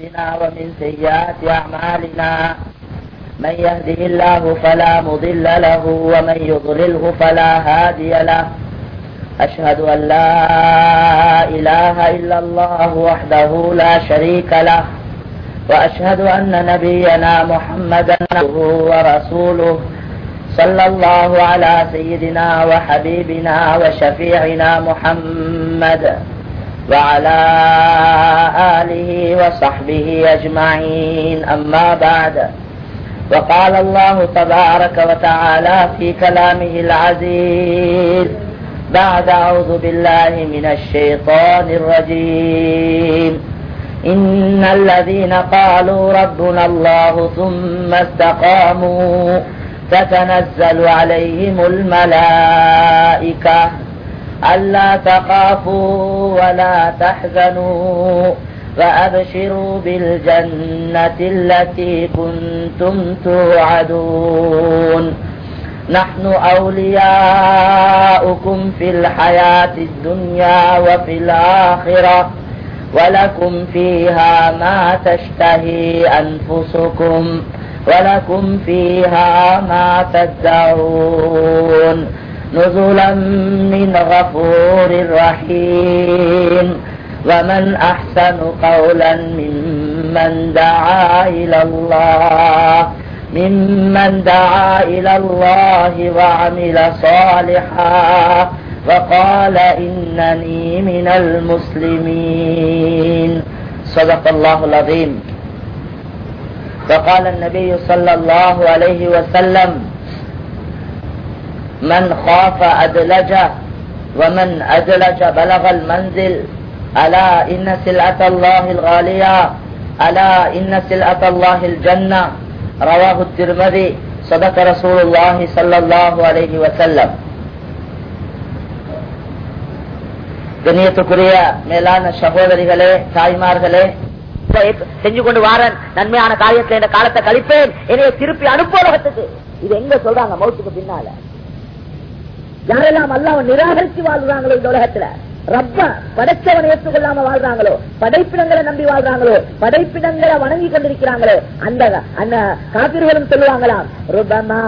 أنفسنا ومن سيئات أعمالنا من يهده الله فلا مضل له ومن يضلله فلا هادي له. أشهد أن لا إله إلا الله وحده لا شريك له. وأشهد أن نبينا محمدا عبده ورسوله صلى الله على سيدنا وحبيبنا وشفيعنا محمد وعلى آله وصحبه أجمعين. أما بعد وقال الله تبارك وتعالى في كلامه العزيز بعد أعوذ بالله من الشيطان الرجيم. إن الذين قالوا ربنا الله ثم استقاموا تتنزل عليهم الملائكة ألا تخافوا ولا تحزنوا وأبشروا بالجنة التي كنتم توعدون. نحن أولياؤكم في الحياة الدنيا وفي الآخرة ولكم فيها ما تشتهي أنفسكم ولكم فيها ما تدعون. نزلا من غفور رحيم. ومن أحسن قولا ممن دعا إلى الله. ممن دعا إلى الله وعمل صالحا. وقال إنني من المسلمين. صدق الله العظيم. وقال النبي صلى الله عليه وسلم من خاف أدلج ومن أدلج بلغ المنزل ألا إن سلعة الله الغالية ألا إن سلعة الله الجنة رواه الترمذي صدق رسول الله صلى الله عليه وسلم கண்ணியத்துக்குரிய மேலான சகோதரிகளே தாய்மார்களே செஞ்சு கொண்டு வாரன் நன்மையான காரியத்தை இந்த காலத்தை கழிப்பேன் என்னைய திருப்பி அனுப்புவதற்கு இது எங்க சொல்றாங்க மௌத்துக்கு பின்னால யாரெல்லாம் அல்லாம நிராகரித்து வாழ்றாங்களோ இந்த உலகத்துல? ரப்ப படைச்சவனை ஏற்றுக்கொள்ளாம வாழ்றாங்களோ? படைப்பினங்களை நம்பி வாழ்றாங்களோ? படைப்பினங்களை வணங்கி கொண்டிருக்கிறாங்களோ? அந்த அந்த காப்பீர்களும் சொல்லுவாங்களாம் ருபமா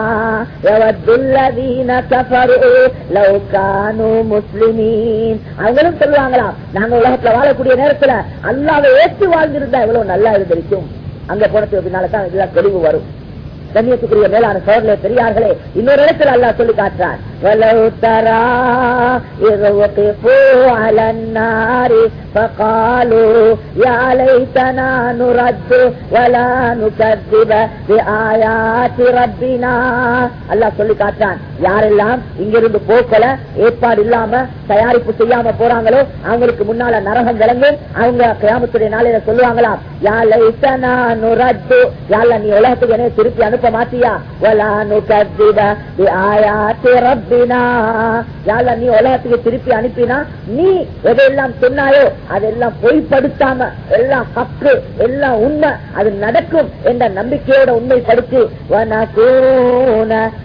முஸ்லிமீன். அவங்களும் சொல்லுவாங்களாம் நாங்க உலகத்துல வாழக்கூடிய நேரத்துல அல்லாவை ஏற்று வாழ்ந்திருந்தா எவ்வளவு நல்லா இருந்திருக்கும். அங்க போனதுக்கு பின்னால்தான் இதெல்லாம் தெளிவு வரும். கண்ணியத்துக்குரிய மேலான சோழர்களே பெரியார்களே இன்னொரு இடத்துல அல்லா சொல்லி காட்டுறான். ولو ترى إذ وقفوا على النار فقالوا يا ليتنا نرد ولا نكذب بآيات ربنا அல்லாஹ் சொல்லி காட்டுறான் யாரெல்லாம் இங்கிருந்து போக்கல ஏற்பாடு இல்லாம தயாரிப்பு செய்யாம போறாங்களோ அவங்களுக்கு முன்னால நரகம் விளங்கும் அவங்க கிராமத்துடைய நாளையில சொல்லுவாங்களாம் யா லைத்தனா நுரத்து யால நீ உலகத்துக்கு என்ன திருப்பி அனுப்ப மாட்டியா வலா நுகத்திட ஆயாத்தி ரப்பினா யால நீ உலகத்துக்கு திருப்பி அனுப்பினா நீ எதையெல்லாம் சொன்னாயோ அதெல்லாம் பொய்ப்படுத்தாம எல்லாம் ஹக்கு எல்லாம் உண்மை அது நடக்கும் என்ற நம்பிக்கையோட உண்மைப்படுத்தி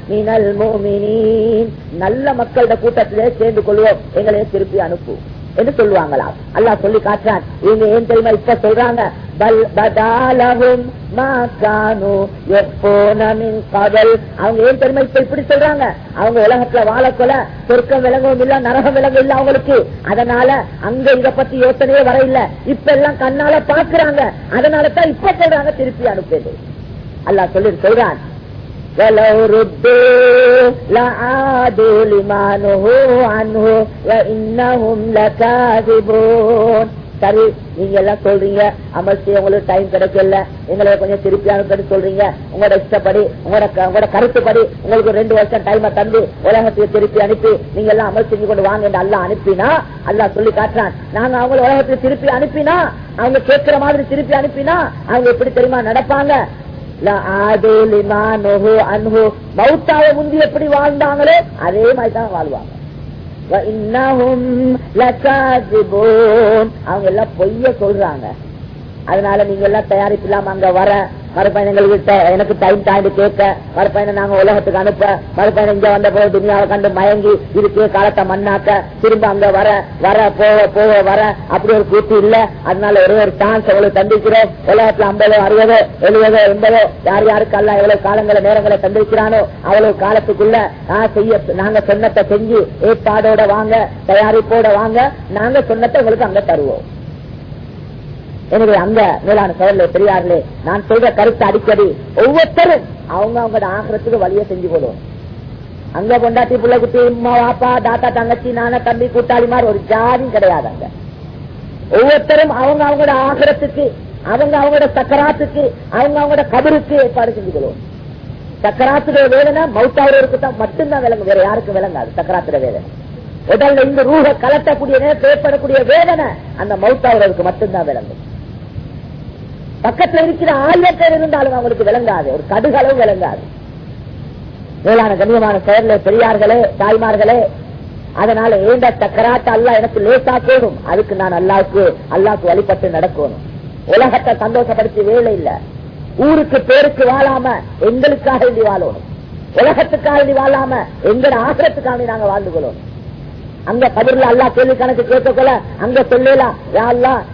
மினல் நல்ல மக்களோட கூட்டத்திலே சேர்ந்து கொள்வோம். எங்களை திருப்பி அனுப்பு. என்று சொல்லுவாங்களா அல்லா சொல்லி காட்டுறான். இவங்க ஏன் தெரியுமா இப்ப சொல்றாங்க? அவங்க ஏன் தெரியுமா இப்ப இப்படி சொல்றாங்க? அவங்க உலகத்துல வாழக்கொல சொர்க்கம் விலங்கவும் இல்ல நரகம் விலங்கும் இல்ல அவங்களுக்கு. அதனால அங்க இத பத்தி யோசனையே வர இல்ல இப்ப எல்லாம் கண்ணால பாக்குறாங்க. அதனாலதான் இப்ப சொல்றாங்க திருப்பி அனுப்புது அல்லா சொல்லி சொல்றான். ولو ردوا لعادوا لما نهوا عنه وإنهم لكاذبون சரி நீங்க எல்லாம் சொல்றீங்க அமல் செய்ய உங்களுக்கு டைம் கிடைக்கல எங்களை கொஞ்சம் திருப்பி அனுப்பி சொல்றீங்க உங்களோட இஷ்டப்படி உங்களோட உங்களோட கருத்துப்படி உங்களுக்கு ரெண்டு வருஷம் டைம் தந்து உலகத்துக்கு திருப்பி அனுப்பி நீங்க எல்லாம் அமல் செஞ்சு கொண்டு வாங்க என்று அல்லா அனுப்பினா அல்லா சொல்லி காட்டுறான் நாங்க அவங்கள உலகத்துக்கு திருப்பி அனுப்பினா அவங்க கேட்கிற மாதிரி திருப்பி அனுப்பினா அவங்க எப்படி தெரியுமா நடப்பாங்க மௌத்தாவை முந்தி எப்படி வாழ்ந்தாங்களோ அதே மாதிரி தான் வாழ்வாங்க. அவங்க எல்லாம் பொய்ய சொல்றாங்க. அதனால நீங்க எல்லாம் தயாரிப்பு இல்லாம அங்க வர மறுபயணங்கள்கிட்ட எனக்கு டைம் தாண்டி கேட்க மறுபயணம் நாங்க உலகத்துக்கு அனுப்ப மறுபயணம் இங்க வந்த போது துணியாவை கண்டு மயங்கி இருக்கே காலத்தை மண்ணாக்க திரும்ப அங்க வர வர போக போக வர அப்படி ஒரு கூட்டு இல்ல. அதனால ஒரே ஒரு சான்ஸ் எவ்வளவு தந்திருக்கிறோம் உலகத்துல ஐம்பது அறுபதோ எழுபதோ எண்பதோ யார் யாருக்கு அல்ல எவ்வளவு காலங்களை நேரங்களை தந்திருக்கிறானோ அவ்வளவு காலத்துக்குள்ள நான் செய்ய நாங்க சொன்னத்தை செஞ்சு ஏற்பாடோட வாங்க தயாரிப்போட வாங்க நாங்க சொன்னத்தை உங்களுக்கு அங்க தருவோம். எனவே அந்த மேலான சோழர்களே பெரியார்களே நான் சொல்ற கருத்து அடிக்கடி ஒவ்வொருத்தரும் அவங்க அவங்க ஆகிறதுக்கு வழியை செஞ்சு போடுவோம் அங்க பொண்டாட்டி புள்ள குட்டி உமா வாப்பா தாத்தா தங்கச்சி நானா தம்பி கூட்டாளி மாதிரி ஒரு ஜாதி கிடையாது அங்க. ஒவ்வொருத்தரும் அவங்க அவங்களோட ஆகிறத்துக்கு அவங்க அவங்களோட சக்கராத்துக்கு அவங்க அவங்களோட கபருக்கு ஏற்பாடு செஞ்சு கொள்வோம் சக்கராத்துடைய வேதனை மௌத்தாவருக்கு தான் மட்டும்தான் விளங்கும். வேற யாருக்கும் விளங்காது சக்கராத்துட வேதனை. உடல்ல இந்த ரூக கலட்டக்கூடிய பேப்படக்கூடிய வேதனை அந்த மௌத்தாவருக்கு மட்டும்தான் விளங்கும். பக்கத்துல இருக்கிற ஆயிரம் பேர் இருந்தாலும் அவங்களுக்கு விளங்காது. ஒரு கடுகளவு விளங்காது. மேலான கண்ணியமான செயல்ல பெரியார்களே தாய்மார்களே அதனால ஏண்ட சக்கராட்ட அல்ல எனக்கு லேசா போடும் அதுக்கு நான் அல்லாவுக்கு அல்லாவுக்கு வழிபட்டு நடக்கணும். உலகத்தை சந்தோஷப்படுத்தி வேலை இல்ல. ஊருக்கு பேருக்கு வாழாம எங்களுக்காக வேண்டி வாழணும். உலகத்துக்காக வேண்டி வாழாம எங்கட ஆசிரத்துக்காக நாங்க வாழ்ந்து கொள்ளணும். அங்க கதிரில் அல்லா கேள்வி கணக்கு கேட்கல அங்க சொல்லலாம் யா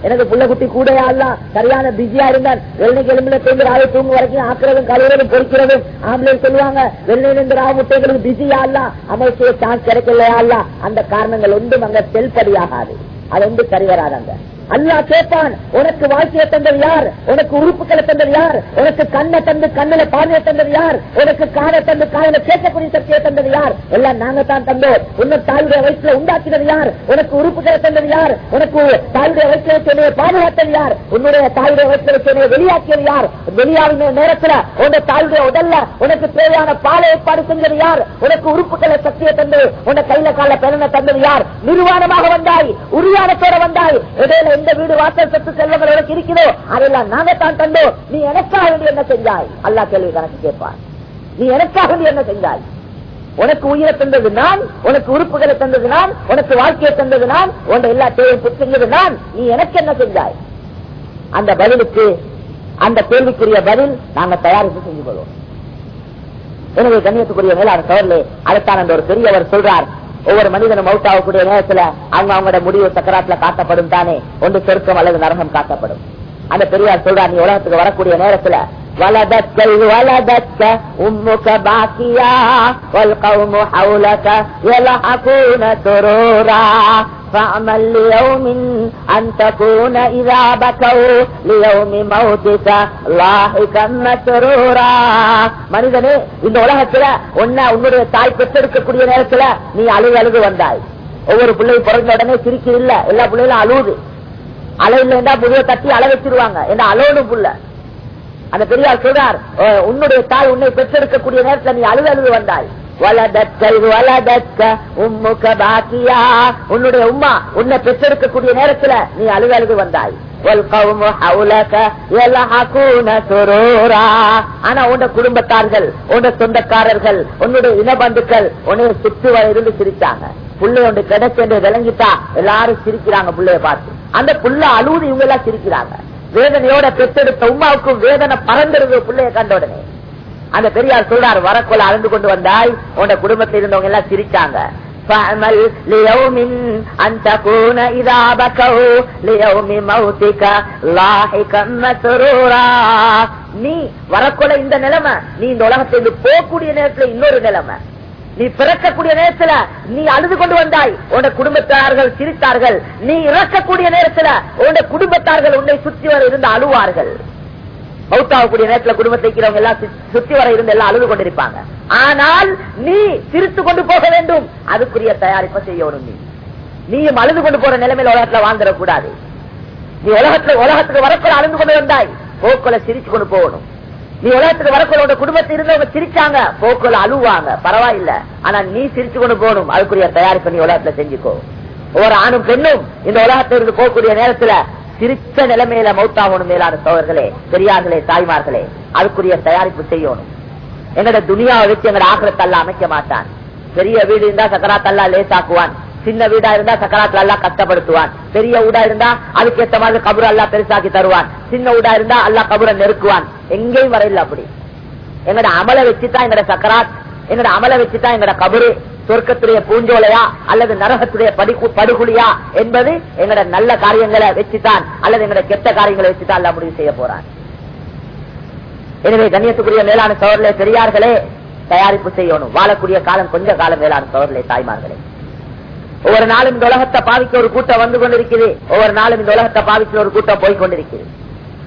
எனக்கு புள்ள குட்டி கூட யாழ்லாம் சரியான பிஸியா இருந்தான் வெள்ளை கிளம்பில தேர்ந்து ராவை தூங்கு வரைக்கும் ஆக்குறதும் கழுவுறதும் பொறிக்கிறதும் ஆம்பளை சொல்லுவாங்க வெள்ளை இருந்து ராவ முட்டைகளுக்கு பிஸி யாழ்லாம் அமைச்சிய சான்ஸ் கிடைக்கல அல்லா? அந்த காரணங்கள் ஒன்றும் அங்க செல்படியாகாது அது வந்து சரி வராது அங்க. அல்லா கேட்பான் உனக்கு வாழ்க்கையை தந்தது யார்? உனக்கு உறுப்புகளை தந்தது யார்? உனக்கு கண்ணை தந்து கண்ணில பார்வையை தந்தது யார்? உனக்கு காலை தந்து காலையில கேட்கக்கூடிய சக்தியை தந்தது யார்? எல்லாம் நாங்க தான் தந்தோம். உன்னை தாயுடைய வயசுல உண்டாக்கினது யார்? உனக்கு உறுப்புகளை தந்தது யார்? உனக்கு தாயுடைய வயசுல வச்சு பாதுகாத்தது யார்? உன்னுடைய தாயுடைய வயசுல வச்சு வெளியாக்கியது யார்? வெளியாவின நேரத்துல உன்னுடைய தாயுடைய உடல்ல உனக்கு தேவையான பாலை ஏற்பாடு செஞ்சது யார்? உனக்கு உறுப்புகளை சக்தியை தந்து உன்னை கையில கால பெருமை தந்தது யார்? நிர்வாணமாக வந்தாய் உரியானத்தோட வந்தாய். இடையில எந்த வீடு வாசல் சொத்து செல்வங்கள் உனக்கு இருக்கிறதோ அதெல்லாம் நாங்க தான் தந்தோம் நீ எனக்காக வேண்டி என்ன செஞ்சாய்? அல்லா கேள்வி கணக்கு கேட்பார் நீ எனக்காக வேண்டி என்ன செஞ்சாய்? உனக்கு உயிரை தந்தது நான் உனக்கு உறுப்புகளை தந்தது நான் உனக்கு வாழ்க்கையை தந்தது நான் உன் எல்லா தேவையும் செஞ்சது நான். நீ எனக்கு என்ன செஞ்சாய்? அந்த பதிலுக்கு அந்த கேள்விக்குரிய பதில் நாங்க தயாரித்து செஞ்சு கொள்வோம். எனவே கண்ணியத்துக்குரிய மேலான சோழர்களே அதற்கான ஒரு பெரியவர் சொல்றார். ஒவ்வொரு மனிதனும் மவுட் ஆகக்கூடிய நேரத்துல அவங்க அவங்களோட முடிவு சக்கராத்துல காட்டப்படும் தானே? ஒன்று சொர்க்கம் அல்லது நரகம் காட்டப்படும். அந்த பெரியார் சொல்றார் நீ உலகத்துக்கு வரக்கூடிய நேரத்துல ولدتك ولدتك أمك باكيا والقوم حولك يلحقون سرورا فاعمل ليوم أن تكون إذا بكوا ليوم موتك لاحقا مسرورا மனிதனே இந்த உலகத்துல உன்ன உன்னுடைய தாய் பெற்றெடுக்கக்கூடிய நேரத்துல நீ அழுது அழுது வந்தாய் ஒவ்வொரு பிள்ளையும் பிறந்த உடனே சிரிக்கு இல்ல எல்லா பிள்ளைகளும் அழுவுது அழை இல்லைண்டா புதிய தட்டி அழ வச்சிருவாங்க என்ன அலோடும் புள்ள அந்த பெரியார் சொல்றார் உன்னுடைய தாய் உன்னை பெற்றெடுக்கக்கூடிய நேரத்தில் நீ அழுது அழுது வந்தாய். உன்னுடைய உம்மா உன்னை பெற்றெடுக்கக்கூடிய நேரத்துல நீ அழுது அழுது வந்தாய். ஆனா உன்ன குடும்பத்தார்கள் உன்ன சொந்தக்காரர்கள் உன்னுடைய இனபந்துக்கள் உன்னை சுற்றி இருந்து சிரிச்சாங்க. புள்ளை ஒன்று கிடைச்சென்று விளங்கிட்டா எல்லாரும் சிரிக்கிறாங்க புள்ளைய பார்த்து. அந்த புள்ள அழுவது இவங்க எல்லாம் சிரிக்கிறாங்க. வேதனையோட பெற்றெடுத்த உமாவுக்கும் வேதனை பறந்துருது பிள்ளைய கண்ட உடனே அந்த பெரியார் சொல்றார் வரக்கொள்ள அழுந்து கொண்டு வந்தாய் உன்னோட குடும்பத்தில் இருந்தவங்க எல்லாம் சிரிச்சாங்க فاعمل ليوم أن تكون إذا بكوا ليوم موتك لاحقا مسرورا நீ வரக்கொள்ள இந்த நிலைமை நீ இந்த உலகத்தை போகக்கூடிய நேரத்தில் இன்னொரு நிலைமை நீ பிறக்கக்கூடிய நேரத்துல நீ அழுது கொண்டு வந்தாய் உன்ன குடும்பத்தார்கள் சிரித்தார்கள். நீ இறக்கக்கூடிய நேரத்துல உன்ன குடும்பத்தார்கள் உன்னை சுற்றி வர இருந்து அழுவார்கள். பௌத்தாகக்கூடிய நேரத்துல குடும்பத்தை இருக்கிறவங்க எல்லாம் சுற்றி வர இருந்து எல்லாம் அழுது கொண்டிருப்பாங்க. ஆனால் நீ சிரித்து கொண்டு போக வேண்டும். அதுக்குரிய தயாரிப்பை செய்யணும் நீ. நீயும் அழுது கொண்டு போற நிலைமையில உலகத்துல வாழ்ந்துடக்கூடாது நீ உலகத்துல உலகத்துக்கு வரக்கூட அழுது கொண்டு வந்தாய். போக்குல சிரிச்சு கொண்டு போகணும். நீ உலகத்துக்கு வரக்குள்ள குடும்பத்தில் இருந்தவங்க சிரிச்சாங்க. போக்குல அழுவாங்க. பரவாயில்ல. ஆனா நீ சிரிச்சு கொண்டு போகணும். அதுக்குரிய தயாரிப்பு நீ உலகத்துல செஞ்சுக்கோ. ஒவ்வொரு ஆணும் பெண்ணும் இந்த உலகத்துல இருந்து போகக்கூடிய நேரத்துல சிரிச்ச நிலைமையில மௌத்தாகணும் மேலான சோழர்களே பெரியார்களே தாய்மார்களே. அதுக்குரிய தயாரிப்பு செய்யணும். எங்கட துணியாவை வச்சு எங்கட ஆக்கிரத்தல்ல அமைக்க மாட்டான். பெரிய வீடு இருந்தா சக்கராத்தல்லா லேசாக்குவான். சின்ன வீடா இருந்தா சக்கராத்துல அல்லா கஷ்டப்படுத்துவான். பெரிய வீடா இருந்தா அதுக்கு ஏத்த மாதிரி கபுர அல்லா பெருசாக்கி தருவான். சின்ன வீடா இருந்தா அல்லா கபுர நெருக்குவான். எங்கேயும் வரையில அப்படி. எங்கட அமலை வச்சுதான் எங்கட சக்கராத் எங்கட அமலை வச்சுதான் எங்கட கபரு சொர்க்கத்துடைய பூஞ்சோலையா அல்லது நரகத்துடைய படிக்கு படுகுழியா என்பது எங்கட நல்ல காரியங்களை வச்சுதான் அல்லது எங்கட கெட்ட காரியங்களை வச்சுதான் அல்ல முடிவு செய்ய போறான். எனவே கண்ணியத்துக்குரிய மேலான சோழர்களே பெரியார்களே தயாரிப்பு செய்யணும். வாழக்கூடிய காலம் கொஞ்ச காலம் மேலான சோழர்களே தாய்மார்களே. ஒவ்வொரு நாளும் இந்த உலகத்தை பாவிக்க ஒரு கூட்டம் வந்து கொண்டிருக்குது. ஒவ்வொரு நாளும் இந்த உலகத்தை பாவிக்க ஒரு கூட்டம் போய் கொண்டிருக்குது.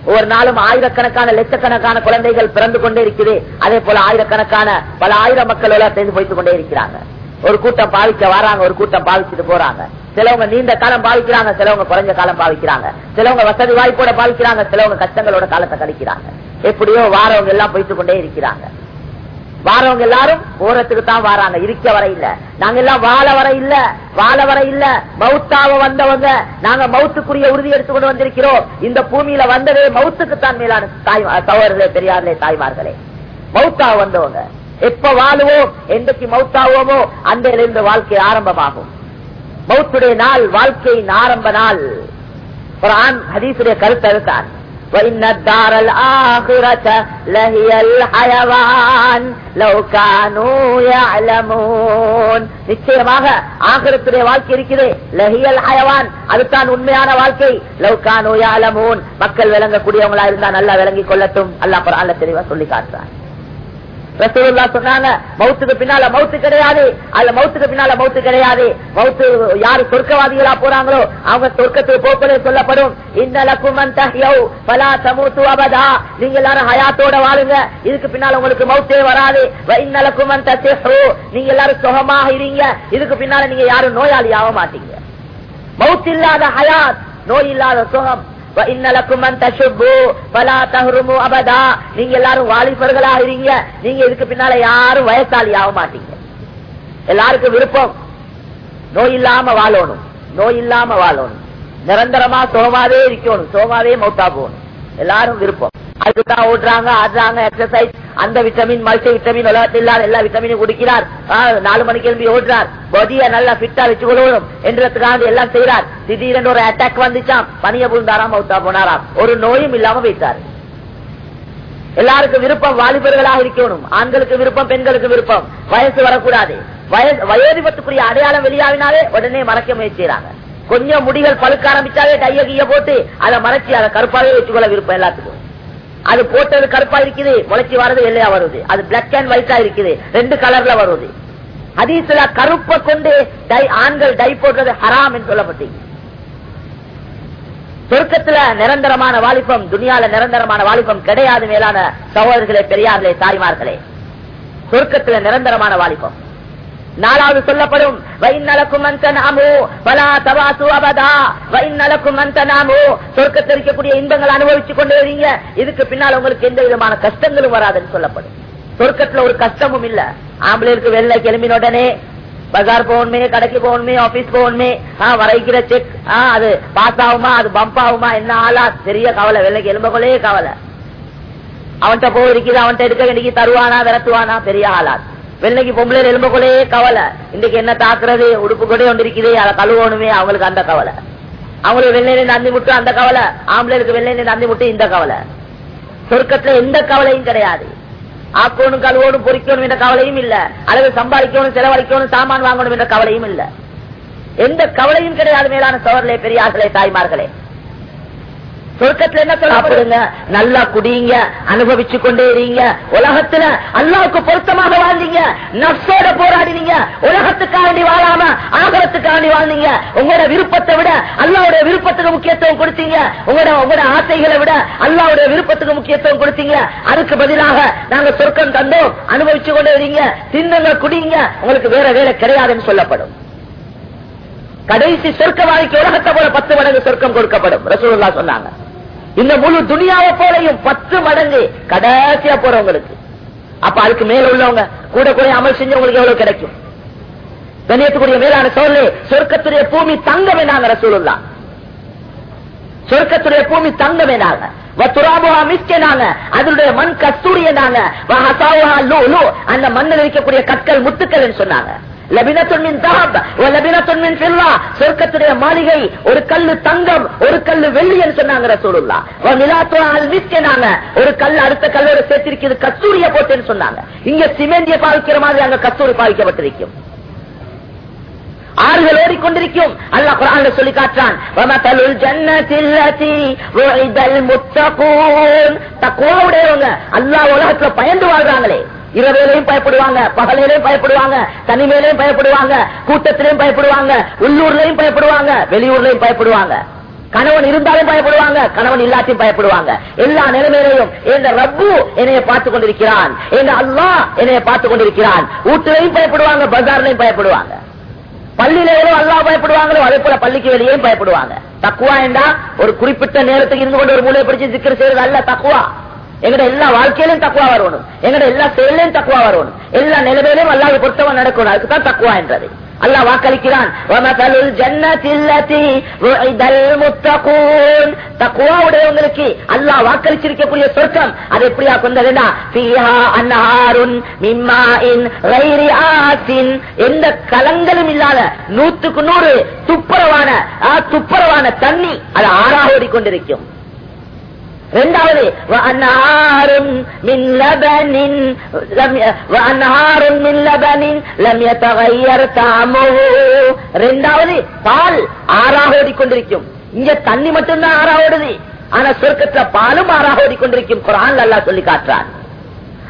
ஒவ்வொரு நாளும் ஆயிரக்கணக்கான லட்சக்கணக்கான குழந்தைகள் பிறந்து கொண்டே இருக்குது. அதே போல ஆயிரக்கணக்கான பல ஆயிரம் மக்கள் எல்லாம் சேர்ந்து போய்த்து கொண்டே இருக்கிறாங்க. ஒரு கூட்டம் பாவிக்க வராங்க ஒரு கூட்டம் பாவிச்சுட்டு போறாங்க. சிலவங்க நீண்ட காலம் பாவிக்கிறாங்க சிலவங்க குறைஞ்ச காலம் பாவிக்கிறாங்க. சிலவங்க வசதி வாய்ப்போட பாவிக்கிறாங்க சிலவங்க கஷ்டங்களோட காலத்தை கழிக்கிறாங்க. எப்படியோ வாரவங்க எல்லாம் போய்த்து கொண்டே இருக்கிறாங்க. வாரவங்க எல்லாரும் ஓரத்துக்கு தான் வாராங்க. இருக்க வர இல்ல. நாங்க எல்லாம் வாழ வர இல்ல. வாழ வர இல்ல. மவுத்தாவ வந்தவங்க நாங்க மவுத்துக்குரிய உறுதி எடுத்துக்கொண்டு வந்திருக்கிறோம். இந்த பூமியில வந்ததே மவுத்துக்கு தான் மேலான தாய் சகோதரர்களே பெரியார்களே தாய்மார்களே. மவுத்தாவ வந்தவங்க. எப்ப வாழுவோம்? என்றைக்கு மவுத்தாவோமோ அந்த இருந்து வாழ்க்கை ஆரம்பமாகும். மவுத்துடைய நாள் வாழ்க்கையின் ஆரம்ப நாள். ஒரு ஆண் ஹதீசுடைய கருத்து அதுதான். وإن الدار الآخرة لهي الحيوان لو كانوا يعلمون நிச்சயமாக ஆகிரத்துடைய வாழ்க்கை இருக்குது லஹியல் ஹயவான் அதுதான் உண்மையான வாழ்க்கை லவ்கானோ யாலமூன் மக்கள் விளங்கக்கூடியவங்களா இருந்தா நல்லா விளங்கிக் கொள்ளட்டும் அல்லா அல்ல தெளிவா சொல்லி காட்டுறான் ரசூலுல்லா சொன்னாங்க மவுத்துக்கு பின்னால மவுத்து கிடையாது அல்ல மவுத்துக்கு பின்னால மவுத்து கிடையாது. மவுத்து யாரு சொர்க்கவாதிகளா போறாங்களோ அவங்க சொர்க்கத்துக்கு போக்குவரே சொல்லப்படும். இன்னலக்குமன் தஹ்யவ் பலா சமூத்து அபதா. நீங்க எல்லாரும் ஹயாத்தோட வாழுங்க இதுக்கு பின்னால உங்களுக்கு மவுத்தே வராது. இன்னலக்குமன் தஹு நீங்க எல்லாரும் சுகமாக இருங்க இதுக்கு பின்னால நீங்க யாரும் நோயாளி ஆக மாட்டீங்க. மவுத் இல்லாத ஹயாத் நோய் இல்லாத சுகம். நீங்க எல்லாரும் வாலிபர்களா இருங்க. நீங்க இதுக்கு பின்னால யாரும் வயசாளி ஆக மாட்டீங்க. எல்லாருக்கும் விருப்பம். நோய் இல்லாம வாழணும். நோய் இல்லாம வாழணும். நிரந்தரமா சோமாவே இருக்கணும். சோமாவே மௌத்தா போகணும். எல்லாரும் விருப்பம். அதுக்குதான் ஓடுறாங்க ஆடுறாங்க எக்ஸசைஸ் அந்த விட்டமின் மல்டி விட்டமின் விளையாட்டு இல்லாத எல்லா விட்டமினும் குடிக்கிறார். நாலு மணிக்கு எழுந்து ஓடுறார். பாடிய நல்லா பிட்டா வச்சு கொள்ளணும். என்றதுக்காக எல்லாம் செய்யறார் திடீரென்று ஒரு அட்டாக் வந்துச்சாம். பனிய புழுந்தாராம் மௌத்தா போனாராம். ஒரு நோயும் இல்லாம வைத்தார் எல்லாருக்கும் விருப்பம் வாலிபர்களாக இருக்கணும். ஆண்களுக்கு விருப்பம் பெண்களுக்கு விருப்பம். வயசு வரக்கூடாது. வயோதிபத்துக்குரிய அடையாளம் வெளியாவினாலே உடனே மறைக்க முயற்சிறாங்க கொஞ்சம் முடிகள் பழுக்க ஆரம்பிச்சாலே டைய கீய போட்டு அதை மறைச்சி அதை கருப்பாவே வச்சுக்கொள்ள விருப்பம் எல்லாத்துக்கும். அது போட்டது கருப்பா இருக்குது முளைச்சி வர்றது எல்லையா வருது. அது பிளாக் அண்ட் ஒயிட்டா இருக்குது ரெண்டு கலர்ல வருது. அதீசில கருப்பை கொண்டு டை ஆண்கள் டை போடுறது ஹராம் என்று சொல்லப்பட்டீங்க சொர்க்கத்துல நிரந்தரமான வாலிபம் துணியால நிரந்தரமான வாலிபம் கிடையாது மேலான சகோதரர்களே பெரியார்களே தாய்மார்களே. சொர்க்கத்துல நிரந்தரமான வாலிபம். நாலாவது சொல்லப்படும் வைநலக்கும் நாமோ பலா தவாசு அபதா வைநலக்கும் நாமோ சொர்க்கத்தில் இருக்கக்கூடிய இன்பங்கள் அனுபவிச்சு கொண்டு வரீங்க இதுக்கு பின்னால் உங்களுக்கு எந்த விதமான கஷ்டங்களும் வராதுன்னு சொல்லப்படும். சொர்க்கத்துல ஒரு கஷ்டமும் இல்ல. ஆம்பளைக்கு வெள்ளை கிளம்பின உடனே பஜார் போகணுமே கடைக்கு போகணுமே ஆபீஸ் போகணுமே வரைக்கிற செக் அது பாஸ் ஆகுமா அது பம்ப் ஆகுமா என்ன ஆளா? பெரிய கவலை வெள்ளைக்கு எலும்புகளே கவலை. அவன்கிட்ட போய் இருக்குது அவன்கிட்ட எடுக்க வேண்டிய தருவானா விரட்டுவானா? பெரிய ஆளாது வெள்ளைக்கு பொம்பளை எலும்புக்குள்ளேயே கவலை. இன்னைக்கு என்ன தாக்குறது? உடுப்பு கூட ஒன்று அதை கழுவணுமே. அவங்களுக்கு அந்த கவலை. அவங்களுக்கு வெள்ளையில நந்தி முட்டு அந்த கவலை. ஆம்பளைக்கு வெள்ளையில நந்தி முட்டு இந்த கவலை. சொர்க்கத்துல எந்த கவலையும் கிடையாது. ஆக்கணும் கழுவணும் பொறிக்கணும் என்ற கவலையும் இல்ல. அல்லது சம்பாதிக்கணும் செலவழிக்கணும் சாமான் வாங்கணும் என்ற கவலையும் இல்ல. எந்த கவலையும் கிடையாது மேலான சோழர்களே பெரியார்களே தாய்மார்களே. சொர்க்கத்துல என்ன சொல்லப்படுங்க நல்லா குடிங்க அனுபவிச்சு கொண்டே இருங்க. உலகத்துல அல்லாவுக்கு பொருத்தமாக வாழ்ந்தீங்க. நப்சோட போராடினீங்க. உலகத்துக்காண்டி வாழாம ஆகலத்துக்காண்டி வாழ்ந்தீங்க. உங்களோட விருப்பத்தை விட அல்லாவுடைய விருப்பத்துக்கு முக்கியத்துவம் கொடுத்தீங்க. உங்களோட உங்களோட ஆசைகளை விட அல்லாவுடைய விருப்பத்துக்கு முக்கியத்துவம் கொடுத்தீங்க. அதுக்கு பதிலாக நாங்க சொர்க்கம் தந்தோம். அனுபவிச்சு கொண்டே இருங்க. தின்னுங்க குடிங்க. உங்களுக்கு வேற வேலை கிடையாதுன்னு சொல்லப்படும். கடைசி சொர்க்க வாழ்க்கை உலகத்தை போல பத்து மடங்கு சொர்க்கம் கொடுக்கப்படும். ரசூல்லா சொன்னாங்க. இந்த முழு துணியாவை போலையும் பத்து மடங்கு கடைசியா போறவங்களுக்கு. அப்ப அதுக்கு மேல உள்ளவங்க கூட கூட அமல் செஞ்சவங்களுக்கு எவ்வளவு கிடைக்கும்? கண்ணியத்துக்குரிய மேலான சோழனே சொர்க்கத்துடைய பூமி தங்கம் என்னாங்க ரசூலுல்லா? சொர்க்கத்துடைய பூமி தங்கம் என்னாங்க? அதனுடைய மண் கஸ்தூரி என்னாங்க? அந்த மண்ணில் இருக்கக்கூடிய கற்கள் முத்துக்கள் சொன்னாங்க. சொர்க்கத்துடைய மாளிகை ஒரு கல்லு தங்கம் ஒரு கல்லு வெள்ளி என்று சொன்னாங்க ரசூலுல்லாஹ். ஒரு கல் அடுத்த கல்லோட சேர்த்திருக்கிறது கஸ்தூரிய போட்டுன்னு சொன்னாங்க. இங்க சிமெண்டிய பாவிக்கிற மாதிரி அங்க கஸ்தூரி பாவிக்கப்பட்டிருக்கும். ஆறுகள் ஓடிக்கொண்டிருக்கும். அல்லாஹ் குரான்ல சொல்லி காட்டான் வமதலுல் ஜன்னத்தில்லதி முத்தகூன். தக்வாவுடையவங்க அல்லாஹ் உலகத்துல பயந்து வாழ்றாங்களே. இரவிலையும் பயப்படுவாங்க பகலையிலையும் பயப்படுவாங்க தனிமையிலையும் பயப்படுவாங்க கூட்டத்திலையும் பயப்படுவாங்க உள்ளூர்லயும் பயப்படுவாங்க வெளியூர்லயும் பயப்படுவாங்க. கணவன் இருந்தாலும் பயப்படுவாங்க கணவன் இல்லாத்தையும் பயப்படுவாங்க. எல்லா நிலைமையிலையும் இந்த ரப்பு என்னைய பார்த்து கொண்டிருக்கிறான். எங்க அல்லா என்னைய பார்த்து கொண்டிருக்கிறான். வீட்டிலையும் பயப்படுவாங்க பஜார்லையும் பயப்படுவாங்க. பள்ளியில எவ்வளவு அல்லா பயப்படுவாங்களோ அதே போல பள்ளிக்கு வெளியே பயப்படுவாங்க. தக்குவா என்றா ஒரு குறிப்பிட்ட நேரத்துக்கு இருந்து கொண்டு ஒரு மூலையை பிடிச்சு சிக்கர் செய்யறது அல்ல தக்குவா எங்கட எல்லா வாழ்க்கையிலும் தக்குவா வரணும். எங்கட எல்லா செயலையும் தக்குவா வரணும். எல்லா நிலைமையிலும் அல்லாத பொருத்தவன் நடக்கணும். அதுக்குதான் தக்குவா என்றது. அல்லாஹ் வாக்களிக்கிறான். தக்குவா உடையவங்களுக்கு அல்லாஹ் வாக்களிச்சிருக்கக்கூடிய சொர்க்கம். அது எப்படியா கொண்டதுன்னா எந்த கலங்களும் இல்லாத நூத்துக்கு நூறு துப்புரவான துப்புரவான தண்ணி அது ஆறாக ஓடிக்கொண்டிருக்கும். ரெண்டாவது ரெண்டாவது பால் ஆறாக ஓடிக்கொண்டிருக்கும். இங்க தண்ணி மட்டும்தான் ஆறாக ஓடுது. ஆனா சொர்க்கத்துல பாலும் ஆறாக ஓடிக்கொண்டிருக்கும். குரான் நல்லா சொல்லி காட்டுறார்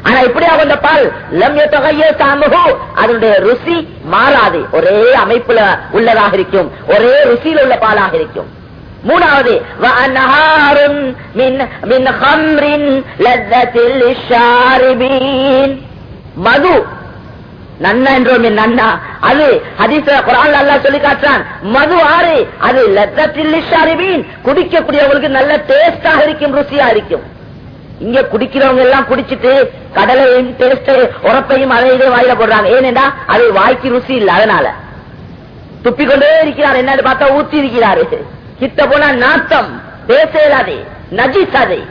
ஆனா இப்படியா வந்த பால் லம்ய தொகையே சாமுகு அதனுடைய ருசி மாறாது. ஒரே அமைப்புல உள்ளதாக இருக்கும். ஒரே ருசியில் உள்ள பாலாக இருக்கும். மூணாவது மது நன்னா என்றோம் என் நன்னா. அது ஹதீச குரான் அல்லா சொல்லி காட்டுறான். மது ஆறு அது லத்தத்தில் ஷாரிபீன். குடிக்கக்கூடியவங்களுக்கு நல்ல டேஸ்டாக இருக்கும் ருசியா இருக்கும். இங்க குடிக்கிறவங்க எல்லாம் குடிச்சிட்டு கடலையும் டேஸ்ட் உரப்பையும் அதை வாயில போடுறாங்க. ஏனென்றா அது வாய்க்கு ருசி இல்லை அதனால. துப்பிக்கொண்டே இருக்கிறார். என்னன்னு பார்த்தா ஊத்தி இருக்கிறாரு கிட்ட போனா நாத்தம் பேசலாதே நஜிசாதே.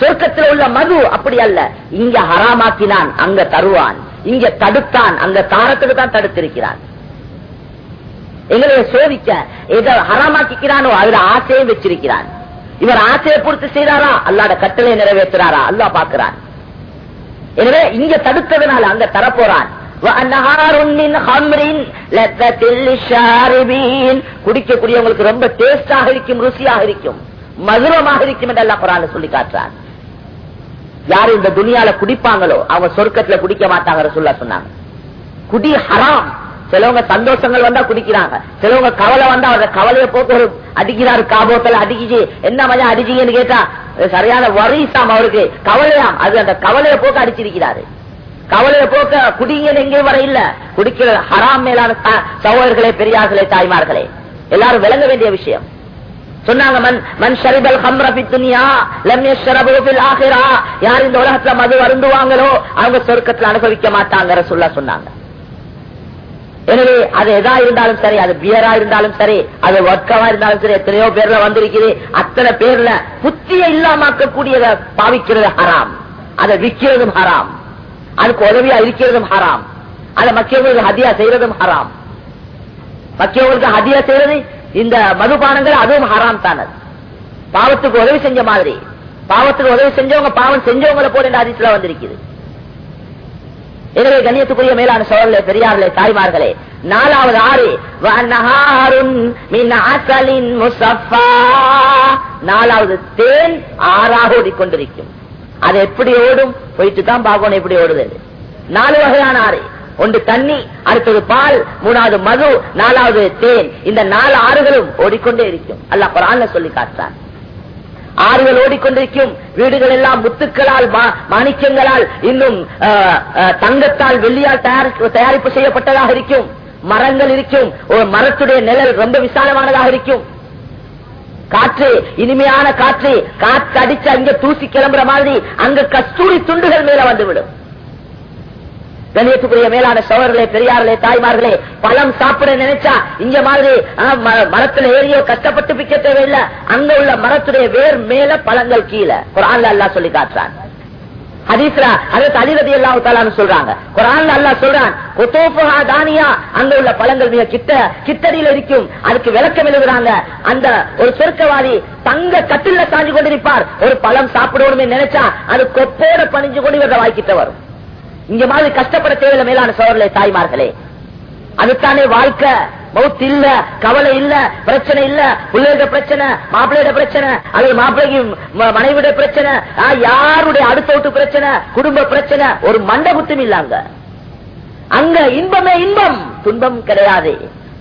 சொர்க்கத்தில் உள்ள மது அப்படி அல்ல. இங்க ஹராமாக்கினான் அங்க தருவான். இங்க தடுத்தான் அங்க தாரத்துக்கு தான் தடுத்திருக்கிறான். எங்களை சோதிக்க எதை ஹராமாக்கிறானோ அதுல ஆசையை வச்சிருக்கிறான். இவர் ஆசையை பூர்த்தி செய்தாரா? அல்லாட கட்டளை நிறைவேற்றுறாரா? அல்லா பாக்குறான் எனவே இங்க தடுத்ததுனால அங்க தரப்போறான். குடிக்கக்கூடியவங்களுக்கு ரொம்ப டேஸ்டாக இருக்கும் ருசியாக இருக்கும் மதுரமாக இருக்கும் என்று அல்ல சொல்லி காட்டுறான். யாரு இந்த துணியால குடிப்பாங்களோ அவங்க சொர்க்கத்துல குடிக்க மாட்டாங்க சொல்ல சொன்னாங்க. குடி ஹராம். சிலவங்க சந்தோஷங்கள் வந்தா குடிக்கிறாங்க. சிலவங்க கவலை வந்தா அவரோட கவலையை போக்கு ஒரு அடிக்கிறாரு காபோத்தில் அடிக்கிச்சு என்ன மாதிரி அடிச்சீங்கன்னு கேட்டா சரியான வரிசாம் அவருக்கு கவலையாம். அது அந்த கவலையை போக்கு அடிச்சிருக்கிறாரு. கவலையை போக்க குடிங்க எங்கேயும் வர இல்ல. குடிக்கிற ஹராம் மேலான சகோதரர்களே பெரியார்களே தாய்மார்களே எல்லாரும் விளங்க வேண்டிய விஷயம். சொன்னாங்க மன் மன் யார் இந்த உலகத்துல மது வருந்துவாங்களோ அவங்க சொர்க்கத்துல அனுபவிக்க மாட்டாங்க சொல்ல சொன்னாங்க. எனவே அது எதா இருந்தாலும் சரி அது பியரா இருந்தாலும் சரி அது ஒர்க்கவா இருந்தாலும் சரி எத்தனையோ பேர்ல வந்திருக்குது. அத்தனை பேர்ல புத்திய இல்லாமக்கக்கூடியத பாவிக்கிறது ஹராம். அதை விற்கிறதும் ஹராம். அதுக்கு உதவியா இருக்கிறதும் ஹராம். அதை மக்கியவங்களுக்கு ஹதியா செய்யறதும் ஹராம். மக்கியவங்களுக்கு ஹதியா செய்யறது இந்த மதுபானங்கள் அதுவும் ஹராம் தானது பாவத்துக்கு உதவி செஞ்ச மாதிரி. பாவத்துக்கு உதவி செஞ்சவங்க பாவம் செஞ்சவங்களை போல இந்த அதிசல வந்திருக்குது. எனவே கண்ணியத்துக்குரிய மேலான சோழர்களே பெரியார்களே தாய்மார்களே நாலாவது ஆறு வநஹாருன் மின் நாலாவது தேன் ஆறாக ஓடிக்கொண்டிருக்கும் அது எப்படி ஓடும்? போயிட்டு தான் பார்க்கணும் எப்படி ஓடுது நாலு வகையான ஆறு. ஒன்று தண்ணி அடுத்தது பால் மூணாவது மது நாலாவது தேன். இந்த நாலு ஆறுகளும் ஓடிக்கொண்டே இருக்கும். அல்ல குரான் சொல்லி காட்டார் ஆறுகள் ஓடிக்கொண்டிருக்கும். வீடுகள் எல்லாம் முத்துக்களால் மா- மாணிக்கங்களால் இன்னும் அஹ், தங்கத்தால் வெள்ளியால் தயாரிப்பு செய்யப்பட்டதாக இருக்கும். மரங்கள் இருக்கும். ஒரு மரத்துடைய நிழல் ரொம்ப விசாலமானதாக இருக்கும். காற்று இனிமையான காற்று. காற்று அடிச்சு அங்க தூசி கிளம்புற மாதிரி அங்க கஸ்தூரி துண்டுகள் மேல வந்துவிடும். கணியத்துக்குரிய மேலான சோழர்களே பெரியார்களே தாய்மார்களே பழம் சாப்பிட நினைச்சா இங்க மாதிரி ம- மரத்துல ஏறியோ கஷ்டப்பட்டு பிக்க தேவையில்லை. அங்க உள்ள மரத்துடைய வேர் மேல பழங்கள் கீழே. குரான்ல அல்லாஹ் சொல்லி காட்டுறான். ஹதீஸ்ல அதற்கு அலிரதி அல்லாஹு சொல்றாங்க. குரான் அல்லாஹ் சொல்றான் குத்தோஃபுஹா தானியா அங்க உள்ள பழங்கள் மிக கிட்ட கிட்டடியில் இருக்கும். அதுக்கு விளக்கம் எழுதுறாங்க. அந்த ஒரு சொர்க்கவாதி தங்க கட்டில சாஞ்சு கொண்டிருப்பார். ஒரு பழம் சாப்பிடணுமே நினைச்சா அது கொப்போட பணிஞ்சு கொண்டு இவர வாய்க்கிட்ட வரும். இங்க மாதிரி கஷ்டப்பட தேவையில்லை மேலான சோழர்களே தாய்மார்களே. அதுதானே வாழ்க்கை. மவுத் இல்ல கவலை இல்ல பிரச்சனை இல்ல. பிள்ளைகள பிரச்சனை மாப்பிள்ளையோட பிரச்சனை அல்லது மாப்பிள்ளைக்கு மனைவியோட பிரச்சனை யாருடைய அடுத்த வீட்டு பிரச்சனை குடும்ப பிரச்சனை ஒரு மண்ட குத்தும் இல்ல அங்க அங்க இன்பமே இன்பம் துன்பம் கிடையாது.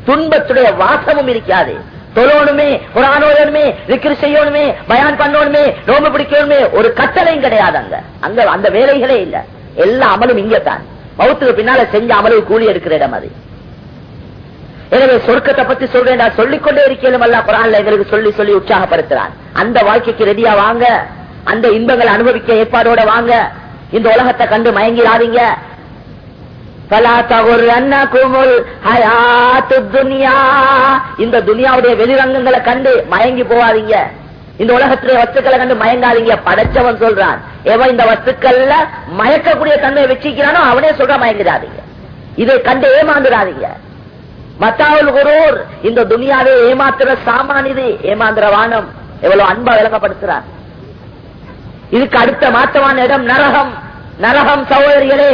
துன்பத்துடைய வாசமும் இருக்காது. தொழணுமே குரானோடனுமே விக்கிரி செய்யணுமே பயான் பண்ணணுமே நோம்பு பிடிக்கணுமே ஒரு கட்டளையும் கிடையாது அங்க. அங்க அந்த வேலைகளே இல்ல. எல்லா அமலும் இங்கத்தான் மௌத்துக்கு பின்னால செஞ்ச அமலுக்கு கூலி எடுக்கிற இடம் அது. எனவே சொர்க்கத்தை பத்தி சொல்றேன் சொல்லிக்கொண்டே இருக்கேனும் அல்ல குரான்ல எங்களுக்கு சொல்லி சொல்லி உற்சாகப்படுத்துறான். அந்த வாழ்க்கைக்கு ரெடியா வாங்க. அந்த இன்பங்களை அனுபவிக்க ஏற்பாடோட வாங்க. இந்த உலகத்தை கண்டு மயங்கிடாதீங்க. இந்த துனியாவுடைய வெளிரங்கங்களை கண்டு மயங்கி போவாதீங்க. இந்த உலகத்துடைய வஸ்துக்களை கண்டு மயங்காதீங்க. படைச்சவன் சொல்றான். எவன் இந்த வஸ்துக்கள்ல மயக்கக்கூடிய தன்மை வச்சிருக்கிறானோ அவனே சொல்ற மயங்கிடாதீங்க. இதை கண்டு ஏமாந்துடாதீங்க. மத்தாவுல் குரூர். இந்த துனியாவே ஏமாத்துற சாமான் இது ஏமாந்துற வானம். எவ்வளவு அன்பா விளக்கப்படுத்துறார் இதுக்கு அடுத்த மாற்றமான இடம் நரகம். நரகம் சகோதரிகளே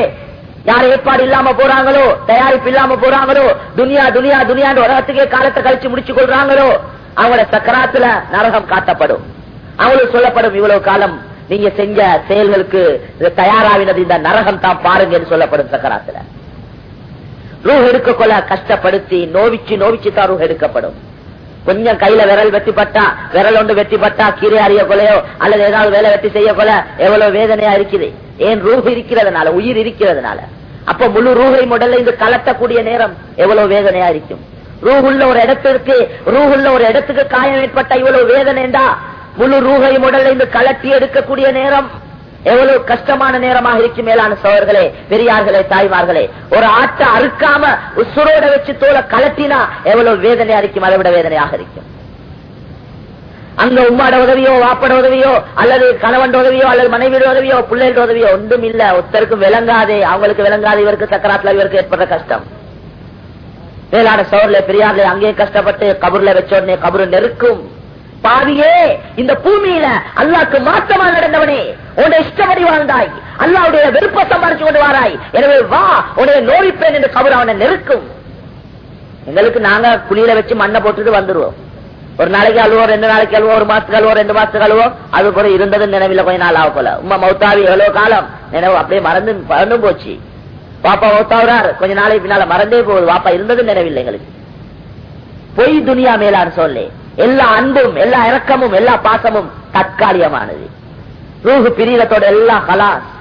யார் ஏற்பாடு இல்லாம போறாங்களோ தயாரிப்பு இல்லாம போறாங்களோ துனியா துனியா துனியான்னு உலகத்துக்கே காலத்தை கழிச்சு முடிச்சு கொள்றாங்களோ அவங்களோட சக்கராத்துல நரகம் காட்டப்படும். அவங்களுக்கு சொல்லப்படும் இவ்வளவு காலம் நீங்க செஞ்ச செயல்களுக்கு தயாராவினது இந்த நரகம் தான் பாருங்க என்று சொல்லப்படும் சக்கராத்துல. ரூஹ் எடுக்க கொள்ள கஷ்டப்படுத்தி நோவிச்சு நோவிச்சு தான் ரூஹ் எடுக்கப்படும். கொஞ்சம் கையில விரல் வெட்டி பட்டா விரல் ஒன்று வெட்டி பட்டா கீரை அறிய கொலையோ அல்லது ஏதாவது வேலை வெட்டி செய்ய கொல எவ்வளவு வேதனையா இருக்குது. ஏன் ரூஹ் இருக்கிறதுனால உயிர் இருக்கிறதுனால? அப்ப முழு ரூஹை முதல்ல இது கலட்டக்கூடிய நேரம் எவ்வளவு வேதனையா இருக்கும். ரூஹுள்ள ஒரு இடத்திற்கு ரூஹுள்ள ஒரு இடத்துக்கு காயம் ஏற்பட்ட இவ்வளவு வேதனைண்டா முழு ரூஹை முதல்ல இந்த கலட்டி எடுக்கக்கூடிய நேரம் எவ்வளவு கஷ்டமான நேரமாக இருக்கும் மேலான சோழர்களே பெரியார்களே தாய்மார்களே ஒரு ஆட்டை அறுக்காம உசுரோட வச்சு தோலை கலட்டினா எவ்வளவு வேதனையா இருக்கும் அதை விட வேதனையாக இருக்கும். அங்க உம்மாட உதவியோ வாப்பட உதவியோ அல்லது கணவன் உதவியோ அல்லது மனைவியோட உதவியோ பிள்ளைகளோட உதவியோ ஒன்றும் இல்ல. ஒருத்தருக்கும் விளங்காதே. அவங்களுக்கு விளங்காது இவருக்கு சக்கராத்துல இவருக்கு ஏற்படுற கஷ்டம். மேலான சோர்ல பெரியார்ல அங்கேயே கஷ்டப்பட்டு கபூர்ல வச்ச உடனே கபூர் நெருக்கும். பாவியே இந்த பூமியில அல்லாக்கு மாற்றமா நடந்தவனே. உன்னை இஷ்டப்படி வாழ்ந்தாய். அல்லாவுடைய விருப்ப சம்பாதிச்சு கொண்டு வாராய். எனவே வா உடைய நோவிப்பேன் என்று கபூர் அவனை நெருக்கும். எங்களுக்கு நாங்க குளியில வச்சு மண்ணை போட்டுட்டு வந்துருவோம். ஒரு நாளைக்கு அழுவோம் ரெண்டு நாளைக்கு அழுவோம் ஒரு மாசத்துக்கு அழுவோம் ரெண்டு மாசத்துக்கு அழுவோம். அது கூட இருந்தது நினைவில கொஞ்ச நாள் ஆக போல. உமா மௌத்தாவி எவ்வளவு காலம்? நினைவு அப்படியே மறந்து மறந்து போச்சு. பாப்பா மௌத்தாவுறார். கொஞ்ச நாளைக்கு பின்னால மறந்தே போகுது. பாப்பா இருந்தது நினைவில்லை எங்களுக்கு. பொய் துனியா மேலான்னு சொல்லி. எல்லா அன்பும் எல்லா இரக்கமும் எல்லா பாசமும் தற்காலிகமானது. ரூஹு பிரியலத்தோட எல்லா ஹலாஸ்.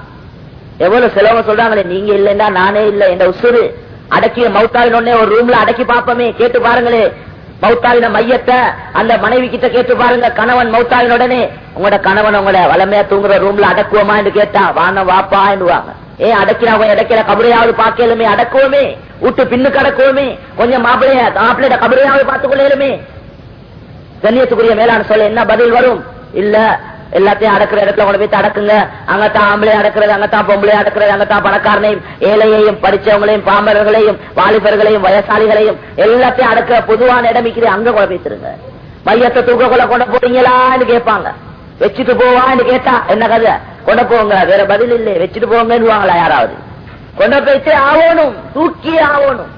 எவ்வளவு செலவு சொல்றாங்களே நீங்க இல்லைன்னா நானே இல்லை. என்ற உசுறு அடக்கி மௌத்தாவின் உடனே ஒரு ரூம்ல அடக்கி பாப்போமே கேட்டு பாருங்களே. மௌத்தாவின மையத்தை அந்த மனைவி கிட்ட கேட்டு பாருங்க கணவன் மௌத்தாவின் உங்களோட கணவன் உங்களோட வளமையா தூங்குற ரூம்ல அடக்குவோமா? என்று கேட்டா வான வாப்பா என்றுவாங்க. ஏன் அடக்கினா அடக்கிற கபரையாவது பார்க்கலுமே அடக்குவோமே. விட்டு பின்னுக்கு அடக்குவோமே கொஞ்சம் மாப்பிள்ளைய மாப்பிள்ளையோட கபரையாவது பார்த்துக் கொள்ளலுமே கண்ணியத்துக்குரிய மேலான சொல்ல என்ன பதில் வரும்? இல்ல எல்லாத்தையும் அடக்குற இடத்துல கொண்டு போய் அடக்குங்க. அங்கத்தான் ஆம்பளை அடக்குறது அங்கத்தான் பொம்பளை அடக்கிறது அங்கத்தான் பணக்காரனையும் ஏழையையும் படிச்சவங்களையும் பாமரர்களையும் வாலிபர்களையும் வயசாளிகளையும் எல்லாத்தையும் அடக்கிற பொதுவான இடம் இருக்கிற அங்க கொண்டு போய் மையத்தை தூக்க கொண்டு போறீங்களான்னு கேட்பாங்க. வச்சுட்டு போவான்னு கேட்டா என்ன கதை? கொண்டு போங்க வேற பதில் இல்லை. வச்சுட்டு போங்கன்னு யாராவது? கொண்டு போயிட்டு ஆகணும். தூக்கி ஆகணும்.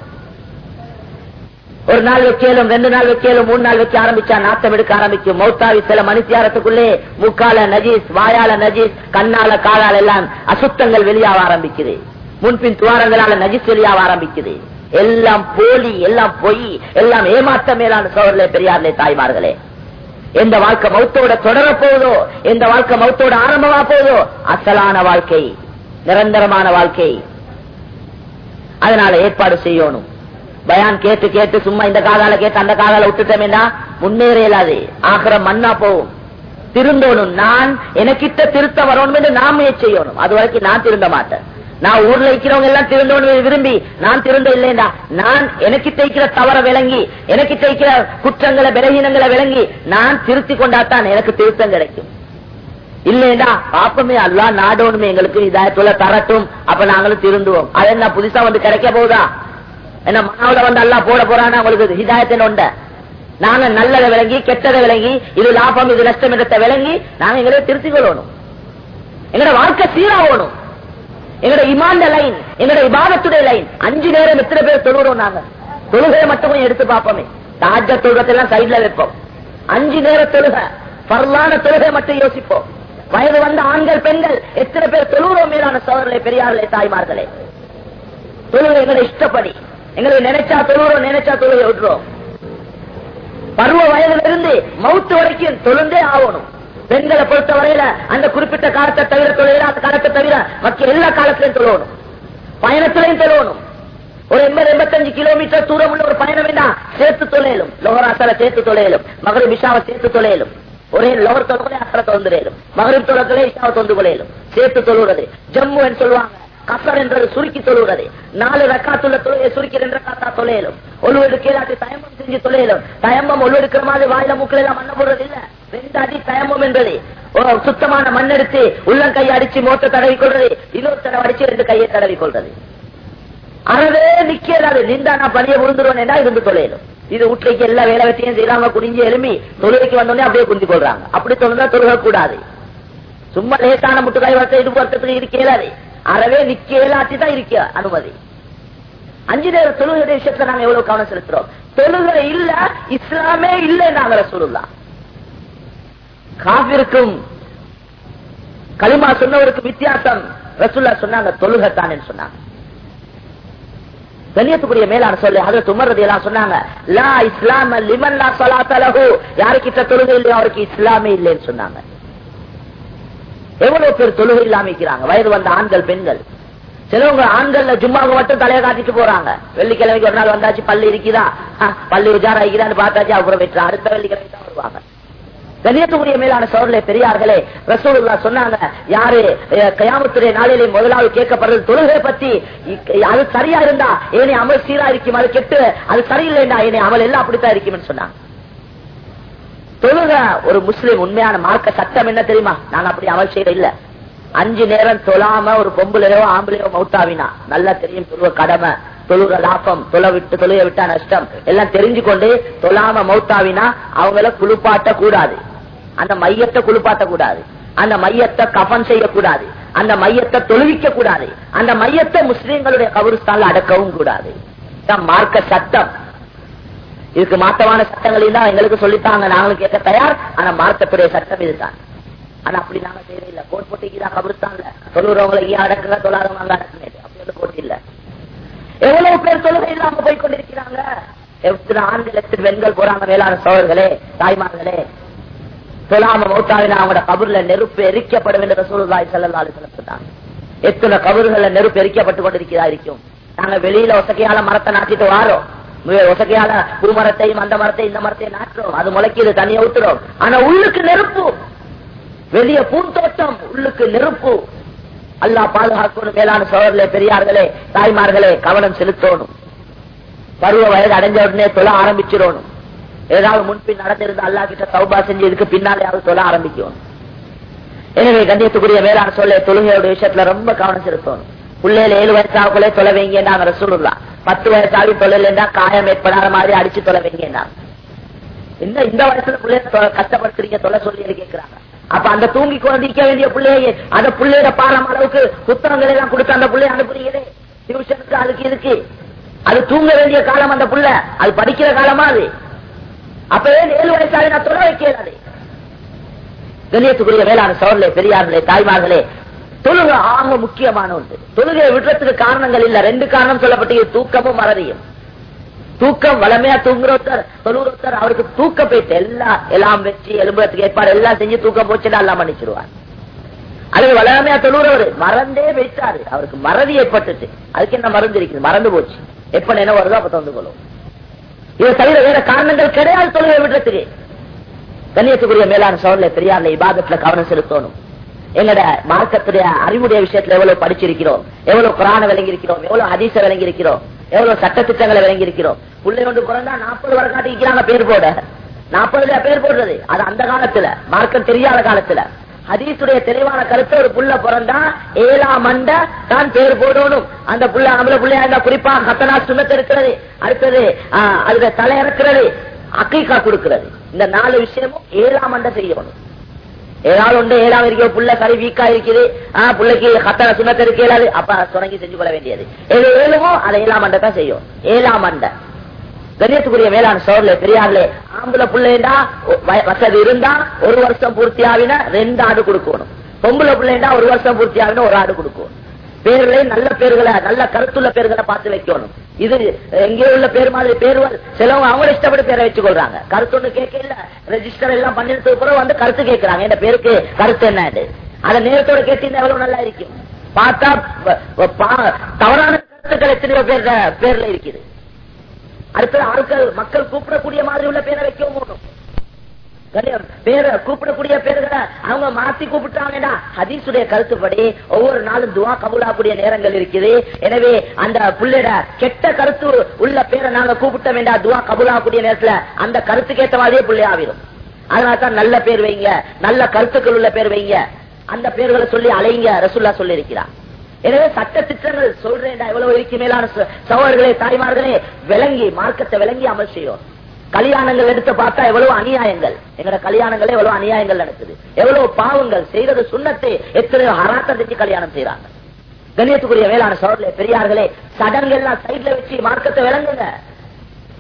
ஒரு நாள் வைக்கலும் ரெண்டு நாள் வைக்கலும் மூணு நாள் வச்சு ஆரம்பிச்சா நாட்டம் எடுக்க ஆரம்பிக்கும். மௌத்தாவி சில மனுஷியாரத்துக்குள்ளே முக்கால நஜீஸ் வாயால நஜீஸ் கண்ணால காலால எல்லாம் அசுத்தங்கள் வெளியாக ஆரம்பிக்குது. முன்பின் துவாரங்களால நஜீஸ் வெளியாக ஆரம்பிக்குது. எல்லாம் போலி எல்லாம் பொய் எல்லாம் ஏமாற்ற மேலான சோழர்களே பெரியார்களே தாய்மார்களே. எந்த வாழ்க்கை மௌத்தோட தொடர போகுதோ எந்த வாழ்க்கை மௌத்தோட ஆரம்பமா போகுதோ அசலான வாழ்க்கை நிரந்தரமான வாழ்க்கை. அதனால ஏற்பாடு செய்யணும். பயான் கேட்டு கேட்டு சும்மா இந்த காதால கேட்டு அந்த காதால விட்டுட்டோமேனா முன்னேறியலாது ஆகிற மண்ணா போகும். திருந்தோணும். நான் எனக்கிட்ட திருத்த வரணும் என்று செய்யணும். அது வரைக்கும் நான் திருந்த மாட்டேன். நான் ஊர்ல இருக்கிறவங்க எல்லாம் திருந்தோணும் விரும்பி நான் திருந்த இல்லைண்டா நான் எனக்கு தைக்கிற தவற விளங்கி எனக்கு தைக்கிற குற்றங்களை விலகினங்களை விளங்கி நான் திருத்தி கொண்டாத்தான் எனக்கு திருத்தம் கிடைக்கும். இல்லைண்டா பாப்பமே அல்லா நாடோனுமே எங்களுக்கு இதாயத்துல தரட்டும். அப்ப நாங்களும் திருந்துவோம். அது என்ன புதுசா வந்து கிடைக்க போகுதா? என்ன மனாவில வந்து அல்லா போட போறானா உங்களுக்கு ஹிதாயத்தின் உண்ட. நாங்க நல்லதை விளங்கி கெட்டதை விளங்கி இது லாபம் இது நஷ்டம் இடத்தை விளங்கி நாங்க எங்களை திருத்திக் கொள்ளணும். எங்களோட வாழ்க்கை சீராகணும் எங்களோட இமாண்ட லைன் எங்களோட இபாதத்துடைய லைன். அஞ்சு நேரம் எத்தனை பேர் தொழுகிறோம் நாங்க? தொழுகையை மட்டுமே எடுத்து பார்ப்போமே. தாஜ தொழுகத்தெல்லாம் சைட்ல வைப்போம். அஞ்சு நேர தொழுக பரலான தொழுகை மட்டும் யோசிப்போம். வயது வந்த ஆண்கள் பெண்கள் எத்தனை பேர் தொழுகிறோம் மேலான சோதரர்களே பெரியார்களே தாய்மார்களே. தொழுகை எங்களை இஷ்டப்படி. எங்களுக்கு நினைச்சா தொழுகிறோம் நினைச்சா தொழுகை விட்டுறோம். பருவ வயதிலிருந்து மவுத்து வரைக்கும் தொழுந்தே ஆகணும். பெண்களை பொறுத்த வரையில அந்த குறிப்பிட்ட காலத்தை தவிர தொழில அந்த காலத்தை தவிர மற்ற எல்லா காலத்திலையும் தொழுவணும் பயணத்திலையும் தொழுவணும் ஒரு எண்பது எண்பத்தஞ்சு கிலோமீட்டர் தூரம் உள்ள ஒரு பயணம் வேண்டாம் சேர்த்து தொலையிலும் லோகராசல சேர்த்து தொலையிலும் மகரி விஷாவை சேர்த்து தொலையிலும் ஒரே லோகர் தொழுகலை அசர தொழுந்துடையிலும் மகரிப் தொழுகலை விஷாவை தொந்து கொலையிலும் சேர்த்து தொழுகிறது. ஜம்மு என்று சொல்லுவாங்க. கசர் என்றது சுருக்கி தொழுகிறது நாலு ரக்காத்துள்ள தொழுகை சுருக்கி ரெண்டு ரக்காத்தா தொலையிலும் ஒழுவெடு கீழாட்டி தயம்பம் செஞ்சு தொலையிலும் தயம்பம் ஒழுவெடுக்கிற மாதிரி வாயில மூக்கில எல்லாம் மண்ண போடுறது இல்ல ரெண்டு அடி தயம்பம் என்பது. சுத்தமான மண் எடுத்து உள்ளம் கையை அடிச்சு மோத்த தடவி கொள்றது. இன்னொரு தடவை அடிச்சு ரெண்டு கையை தடவி கொள்றது. அறவே நிக்கிறாரு நின்றா நான் பணியை விழுந்துருவேன் இருந்து தொலையிலும் இது வீட்டுக்கு எல்லா வேலை வெட்டியும் செய்யாம குனிஞ்சு எலும்பி தொழுகைக்கு வந்தோடனே அப்படியே குந்தி கொள்றாங்க அப்படி தொழுந்தா தொழுக கூடாது சும்மா லேசான முட்டுக்காய் வளர்த்த இது வருத்தத்துக்கு இருக்கலாது அறவே நிக்கலாட்டி தான் இருக்க அனுமதி. அஞ்சு நேர தொழுகை விஷயத்துல நாங்க எவ்வளவு கவனம் செலுத்துறோம்? தொழுகை இல்ல இஸ்லாமே இல்லை நாங்க சொல்லலாம் காவிருக்கும் களிமா சொன்னவருக்கு வித்தியாசம். ரசுல்லா சொன்னாங்க தொழுகத்தான் சொன்னாங்க. கண்ணியத்துக்குரிய மேலான சொல்லு அதை துமர்றது எல்லாம் சொன்னாங்க லா இஸ்லாம் லிமன் லா சலாத்தலகு யாருக்கிட்ட தொழுகை இல்லையோ அவருக்கு இஸ்லாமே இல்லைன்னு சொன்னாங்க. எவ்வளவு பேர் தொழுகை இல்லாம இருக்கிறாங்க வயது வந்த ஆண்கள் பெண்கள். சிலவங்க ஆண்கள்ல ஜும்மாவுக்கு மட்டும் தலையை காட்டிட்டு போறாங்க. வெள்ளிக்கிழமைக்கு ஒரு நாள் வந்தாச்சு பள்ளி இருக்குதா? பள்ளி உஜாரா இருக்கிறான்னு பார்த்தாச்சு அப்புறம் வெற்றா அடுத்த வெள்ளிக்கிழமை தான் வருவாங்க. கண்ணியத்துக்குரிய மேலான சோழர்களே பெரியார்களே ரசூலுல்லா சொன்னாங்க யாரு கயாமத்துடைய நாளிலே முதலாவது கேட்கப்படுறது தொழுகை பத்தி. அது சரியா இருந்தா ஏனே அமல் சீரா இருக்கும்? அது கெட்டு அது சரியில்லைண்டா? ஏனே அமல் எல்லாம் அப்படித்தான் இருக்கும்னு சொன்னாங்க. தொழுக. ஒரு முஸ்லீம் உண்மையான மார்க்க சட்டம் என்ன தெரியுமா? நான் அப்படி அமல் செய்யற இல்ல. அஞ்சு நேரம் தொழாம ஒரு பொம்புலையோ ஆம்பளையோ மவுத்தாவினா நல்லா தெரியும் தொழுவ கடமை. தொழுக லாபம் தொலை விட்டு தொழுக விட்டா நஷ்டம். எல்லாம் தெரிஞ்சு கொண்டு தொழாம மவுத்தாவினா அவங்கள குளிப்பாட்ட கூடாது அந்த மையத்தை குளிப்பாட்ட கூடாது அந்த மையத்தை கபன் செய்யக்கூடாது. அந்த மையத்தை தொழுவிக்க கூடாது அந்த மையத்தை முஸ்லீம்களுடைய கபருஸ்தான்ல அடக்கவும் கூடாது. மார்க்க சட்டம். இதுக்கு மாற்றமான சட்டங்களையும் தான் எங்களுக்கு சொல்லித்தாங்க நாங்களும் கேட்க தயார். ஆனா மாற்றக்கூடிய சட்டம் இதுதான். ஆனா அப்படி நாங்க செய்யல கோட் போட்டிக்குதான் கபருஸ்தான்ல? தொழுறவங்களை ஏன் அடக்குங்க சொல்லாதவங்க அங்க அடக்குனது அப்படி வந்து போட்டி இல்ல. எவ்வளவு பேர் தொழுகை இல்லாம போய் கொண்டிருக்கிறாங்க? எத்தனை ஆண்கள் லட்சம் பெண்கள் போறாங்க மேலான சோழர்களே தாய்மார்களே? சொல்லாம மௌத்தாவினா அவங்களோட கபூர்ல நெருப்பு எரிக்கப்பட வேண்டிய ரசூலுல்லாஹி ஸல்லல்லாஹு அலைஹி எத்தனை கபூர்கள்ல நெருப்பு எரிக்கப்பட்டு கொண்டிருக்கிறதா இருக்கும்? நாங்க வெளியில ஒசக்கையால மரத்தை நாட்டிட்டு வாரோம். ஒசகையால குருமரத்தையும் அந்த மரத்தையும் இந்த மரத்தையும் நாட்டுறோம். அது முளைக்கிது தண்ணியை ஊத்துறோம். ஆனா உள்ளுக்கு நெருப்பு. வெளிய பூந்தோட்டம் உள்ளுக்கு நெருப்பு. அல்லா பாதுகாக்கணும். மேலான சோழர்களே பெரியார்களே தாய்மார்களே கவனம் செலுத்தணும். பருவ வயது அடைஞ்ச உடனே தொழ ஆரம்பிச்சிடணும். ஏதாவது முன்பின் நடந்திருந்த அல்லா கிட்ட சௌபா செஞ்சு இதுக்கு பின்னாலேயாவது தொழ ஆரம்பிக்கும் எனவே கண்ணியத்துக்குரிய மேலான சொல்ல தொழுகையோட விஷயத்துல ரொம்ப கவனம் செலுத்தணும். பிள்ளையில ஏழு வயசாவுக்குள்ளே தொலைவீங்க நாங்க ரசூலுல்லா பத்து வயசாகி தொழில் காயம் ஏற்படாத மாதிரி அடிச்சு தொலை வைங்க இந்த இந்த வயசுல பிள்ளைய கஷ்டப்படுத்துறீங்க தொலை சொல்லி கேட்கிறாங்க அப்ப அந்த தூங்கி கொண்டிருக்க வேண்டிய பிள்ளைய அந்த பிள்ளையோட பாடம் அளவுக்கு புத்தகங்கள் எல்லாம் கொடுத்து அந்த பிள்ளைய அனுப்புறீங்களே? டியூஷனுக்கு அதுக்கு இதுக்கு. அது தூங்க வேண்டிய காலம் அந்த புள்ள. அது படிக்கிற காலமா அது? அப்பவே ஏழு வயசாக நான் தொலை வைக்கிறாரு கண்ணியத்துக்குரிய வேளாண் சோழர்களே பெரியார்களே தாய்மார்களே தொழுகை ஆக முக்கியமான ஒன்று. தொழுகையை விடுறதுக்கு காரணங்கள் இல்ல. ரெண்டு காரணம் சொல்லப்பட்டது. தூக்கமும் மறதியும். தூக்கம் வளமையா தூங்குறோத்தர் தொழுகிறோத்தர் அவருக்கு தூக்க போயிட்டு எல்லாம் எல்லாம் வச்சு எலும்புறதுக்கு ஏற்பாடு எல்லாம் செஞ்சு தூக்கம் போச்சுன்னா எல்லாம் பண்ணிச்சிருவார் அல்லது வளமையா தொழுகிறவர் மறந்தே வைத்தாரு அவருக்கு மறதி ஏற்பட்டுச்சு. அதுக்கு என்ன மருந்து இருக்குது? மறந்து போச்சு. எப்ப என்ன வருதோ அப்ப தந்து கொள்ளும். இதை தவிர வேற காரணங்கள் கிடையாது தொழுகை விடுறதுக்கு. கண்ணியத்துக்குரிய மேலான சோழல பெரியார்ல இபாதத்துல கவனம் செலுத்தணும். எங்களோட மார்க்கத்துடைய அறிவுடைய விஷயத்துல எவ்வளவு படிச்சிருக்கிறோம் எவ்வளவு குரான விளங்கி இருக்கிறோம் எவ்வளவு அதிச விளங்கி இருக்கிறோம் எவ்வளவு சட்ட திட்டங்களை விளங்கி இருக்கிறோம் பிள்ளை ஒன்று பிறந்தா நாற்பது வரை காட்டிக்கிறாங்க பேர் போட. நாற்பதுல பேர் போடுறது. அது அந்த காலத்துல மார்க்கம் தெரியாத காலத்துல. ஹதீசுடைய தெளிவான கருத்து ஒரு புள்ள பிறந்தா ஏழாம் மண்ட தான் பேர் போடணும். அந்த புள்ள நம்மள புள்ளையா இருந்தா குறிப்பா கத்தனா சுண்ணத்து இருக்கிறது. அடுத்தது ஆஹ், அதுல தலை இறக்குறது அக்கைக்கா கொடுக்கிறது. இந்த நாலு விஷயமும் ஏழாம் மண்ட செய்யணும். ஏதாவது உண்டு ஏழாவது இருக்கோ புள்ள கறி வீக்கா இருக்குது. ஆஹ் பிள்ளைக்கு கத்தனை இருக்கு ஏழாது அப்ப தொடங்கி செஞ்சு கொள்ள வேண்டியது. எது ஏழுமோ அதை ஏழாம் மண்டை தான் செய்யும். ஏழாம் மண்டை கண்ணியத்துக்குரிய மேலான சோர்ல பெரியார்களே ஆம்பளை பிள்ளைண்டா வசதி இருந்தா ஒரு வருஷம் பூர்த்தி ஆவினா ரெண்டு ஆடு கொடுக்கணும். பொம்பளை பிள்ளைண்டா ஒரு வருஷம் பூர்த்தி ஆவினா ஒரு ஆடு கொடுக்கணும். பேர்களை நல்ல பேர்களை நல்ல கருத்துள்ள பேர்களை பார்த்து வைக்கணும். இது எங்கே உள்ள பேர் மாதிரி பேர்கள் சிலவங்க அவங்க இஷ்டப்படி பேரை வச்சுக்கொள்றாங்க. கொள்றாங்க கருத்து ஒண்ணு கேட்க இல்ல. ரெஜிஸ்டர் எல்லாம் பண்ணிட்டு பிறகு வந்து கருத்து கேட்கறாங்க. இந்த பேருக்கு கருத்து என்ன அதை? நேரத்தோட கேட்டீங்கன்னா எவ்வளவு நல்லா இருக்கும். பார்த்தா தவறான கருத்துக்கள் எத்தனையோ பேர் பேர்ல இருக்குது. அடுத்தது ஆட்கள் மக்கள் கூப்பிடக்கூடிய மாதிரி உள்ள பேரை வைக்கவும் போகணும் பேரை கூப்பிடக்கூடிய பேர்களை அவங்க மாத்தி கூப்பிட்டாங்கன்னா ஹதீசுடைய கருத்துப்படி ஒவ்வொரு நாளும் துவா கபூலாக்கூடிய நேரங்கள் இருக்குது. எனவே அந்த புள்ளைட கெட்ட கருத்து உள்ள பேரை நாங்க கூப்பிட்ட வேண்டாம் துவா கபூலாக்கூடிய நேரத்துல. அந்த கருத்துக்கு ஏற்ற மாதிரியே புள்ளி அதனால தான் நல்ல பேர் வைங்க. நல்ல கருத்துக்கள் உள்ள பேர் வைங்க. அந்த பேர்களை சொல்லி அலைங்க ரசுல்லா சொல்லி இருக்கிறார் எனவே சட்ட திட்டங்கள் சொல்றேன் எவ்வளவு இருக்கு மேலான ச- தாய்மார்களே விளங்கி மார்க்கத்தை விளங்கி அமல் செய்யும் கல்யாணங்கள் எடுத்து பார்த்தா எவ்வளவு அநியாயங்கள். எங்களோட கல்யாணங்களே எவ்வளவு அநியாயங்கள் நடக்குது. எவ்வளவு பாவங்கள் செய்யறது சுண்ணத்தை எத்தனையோ ஹராத்தம் செஞ்சு கல்யாணம் செய்யறாங்க கண்ணியத்துக்குரிய வேளாண் சோழர்களே பெரியார்களே சடங்கெல்லாம் சைட்ல வச்சு மார்க்கத்தை விளங்குங்க.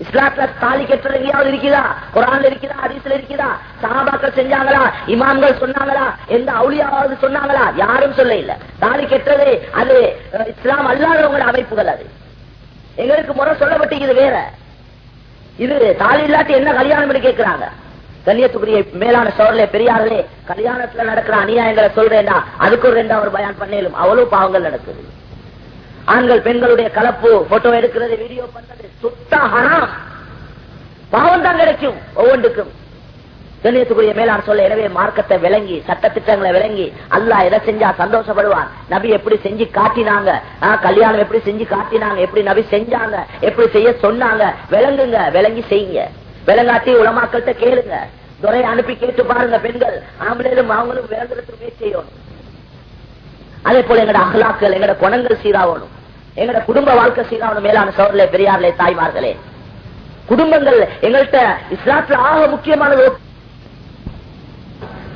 இஸ்லாத்துல தாலி கெட்டது எங்கேயாவது இருக்குதா? குரான்ல இருக்குதா? ஹதீஸ்ல இருக்குதா? சஹாபாக்கள் செஞ்சாங்களா? இமாம்கள் சொன்னாங்களா? எந்த அவுளியாவது சொன்னாங்களா? யாரும் சொல்ல இல்ல தாலி கெட்டது அது இஸ்லாம் அல்லாதவங்களோட அமைப்புகள் அது. எங்களுக்கு முறை சொல்லப்பட்டிருக்குது வேற. இது தாலி இல்லாட்டி என்ன கல்யாணம் பண்ணி கேட்கிறாங்க? கண்ணியத்துக்குரிய மேலான சோழலே பெரியார்களே கல்யாணத்துல நடக்கிற அநியாயங்களை சொல்றேன்னா அதுக்கு ஒரு ரெண்டாவது பயான் பண்ணேலும் அவ்வளவு பாவங்கள் நடக்குது. ஆண்கள் பெண்களுடைய கலப்பு போட்டோ எடுக்கிறது வீடியோ பண்றது சுத்த பாவம் தான் கிடைக்கும் ஒவ்வொன்றுக்கும். கண்ணியத்துக்குரிய மேலான சொல்ல எனவே மார்க்கத்தை விளங்கி சட்ட திட்டங்களை விளங்கி அல்லா எதை செஞ்சா சந்தோஷப்படுவான் நபி எப்படி செஞ்சு காட்டினாங்க? கல்யாணம் எப்படி செஞ்சு காட்டினாங்க? எப்படி நபி செஞ்சாங்க? எப்படி செய்ய சொன்னாங்க? விளங்குங்க விளங்கி செய்யுங்க. விளங்காட்டி உலமாக்கள்கிட்ட கேளுங்க. துறை அனுப்பி கேட்டு பாருங்க பெண்கள். ஆம்பளையும் அவங்களும் விளங்குறதுக்கு முயற்சி செய்யணும். அதே போல எங்கட அகலாக்கள் எங்கட குணங்கள் சீராகணும். எங்கட குடும்ப வாழ்க்கை சீராகணும் மேலான சோழர்களே பெரியார்களே தாய்மார்களே. குடும்பங்கள் எங்கள்கிட்ட இஸ்லாத்துல ஆக முக்கியமானது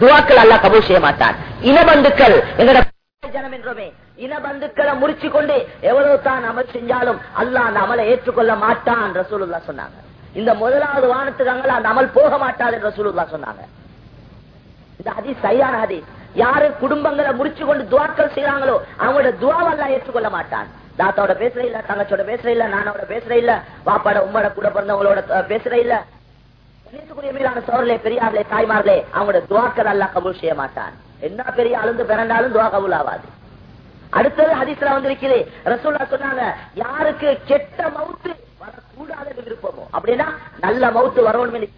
துவாக்கள் அல்ல கபூல் செய்ய மாட்டான். இனபந்துக்கள் எங்களோட ஜனம் என்றோமே இனபந்துக்களை முறிச்சு கொண்டு எவ்வளவு தான் அமல் செஞ்சாலும் அல்லாஹ் அந்த அமலை ஏற்றுக்கொள்ள மாட்டான் ரசூலுல்லா சொன்னாங்க. இந்த முதலாவது வானத்துக்கு அங்கே அந்த அமல் போக மாட்டாது ரசூலுல்லா சொன்னாங்க. இந்த ஹதீஸ் சரியான ஹதீஸ். யாரு குடும்பங்களை முடிச்சு கொண்டு துவாக்கள் செய்யறாங்களோ அவங்களோட துவாவெல்லாம் ஏற்றுக்கொள்ள மாட்டான். தாத்தாவோட பேசுற இல்ல தங்கச்சோட பேசுற இல்ல நானோட பேசுற இல்ல வாப்பாட உம்மோட கூட பிறந்தவங்களோட பேசுற இல்ல. கணேசக்குரிய சோழர்களே பெரியார்களே தாய்மார்களே அவங்களோட துவாக்கள் அல்லா கபூல் செய்ய மாட்டான். என்ன பெரிய அழுந்து பிறந்தாலும் துவா கபூல் ஆகாது அடுத்தது ஹதீஸ்ல வந்திருக்குது ரசூல்லா சொன்னாங்க யாருக்கு கெட்ட மவுத்து வரக்கூடாது விருப்பமோ? அப்படின்னா நல்ல மவுத்து வரணும்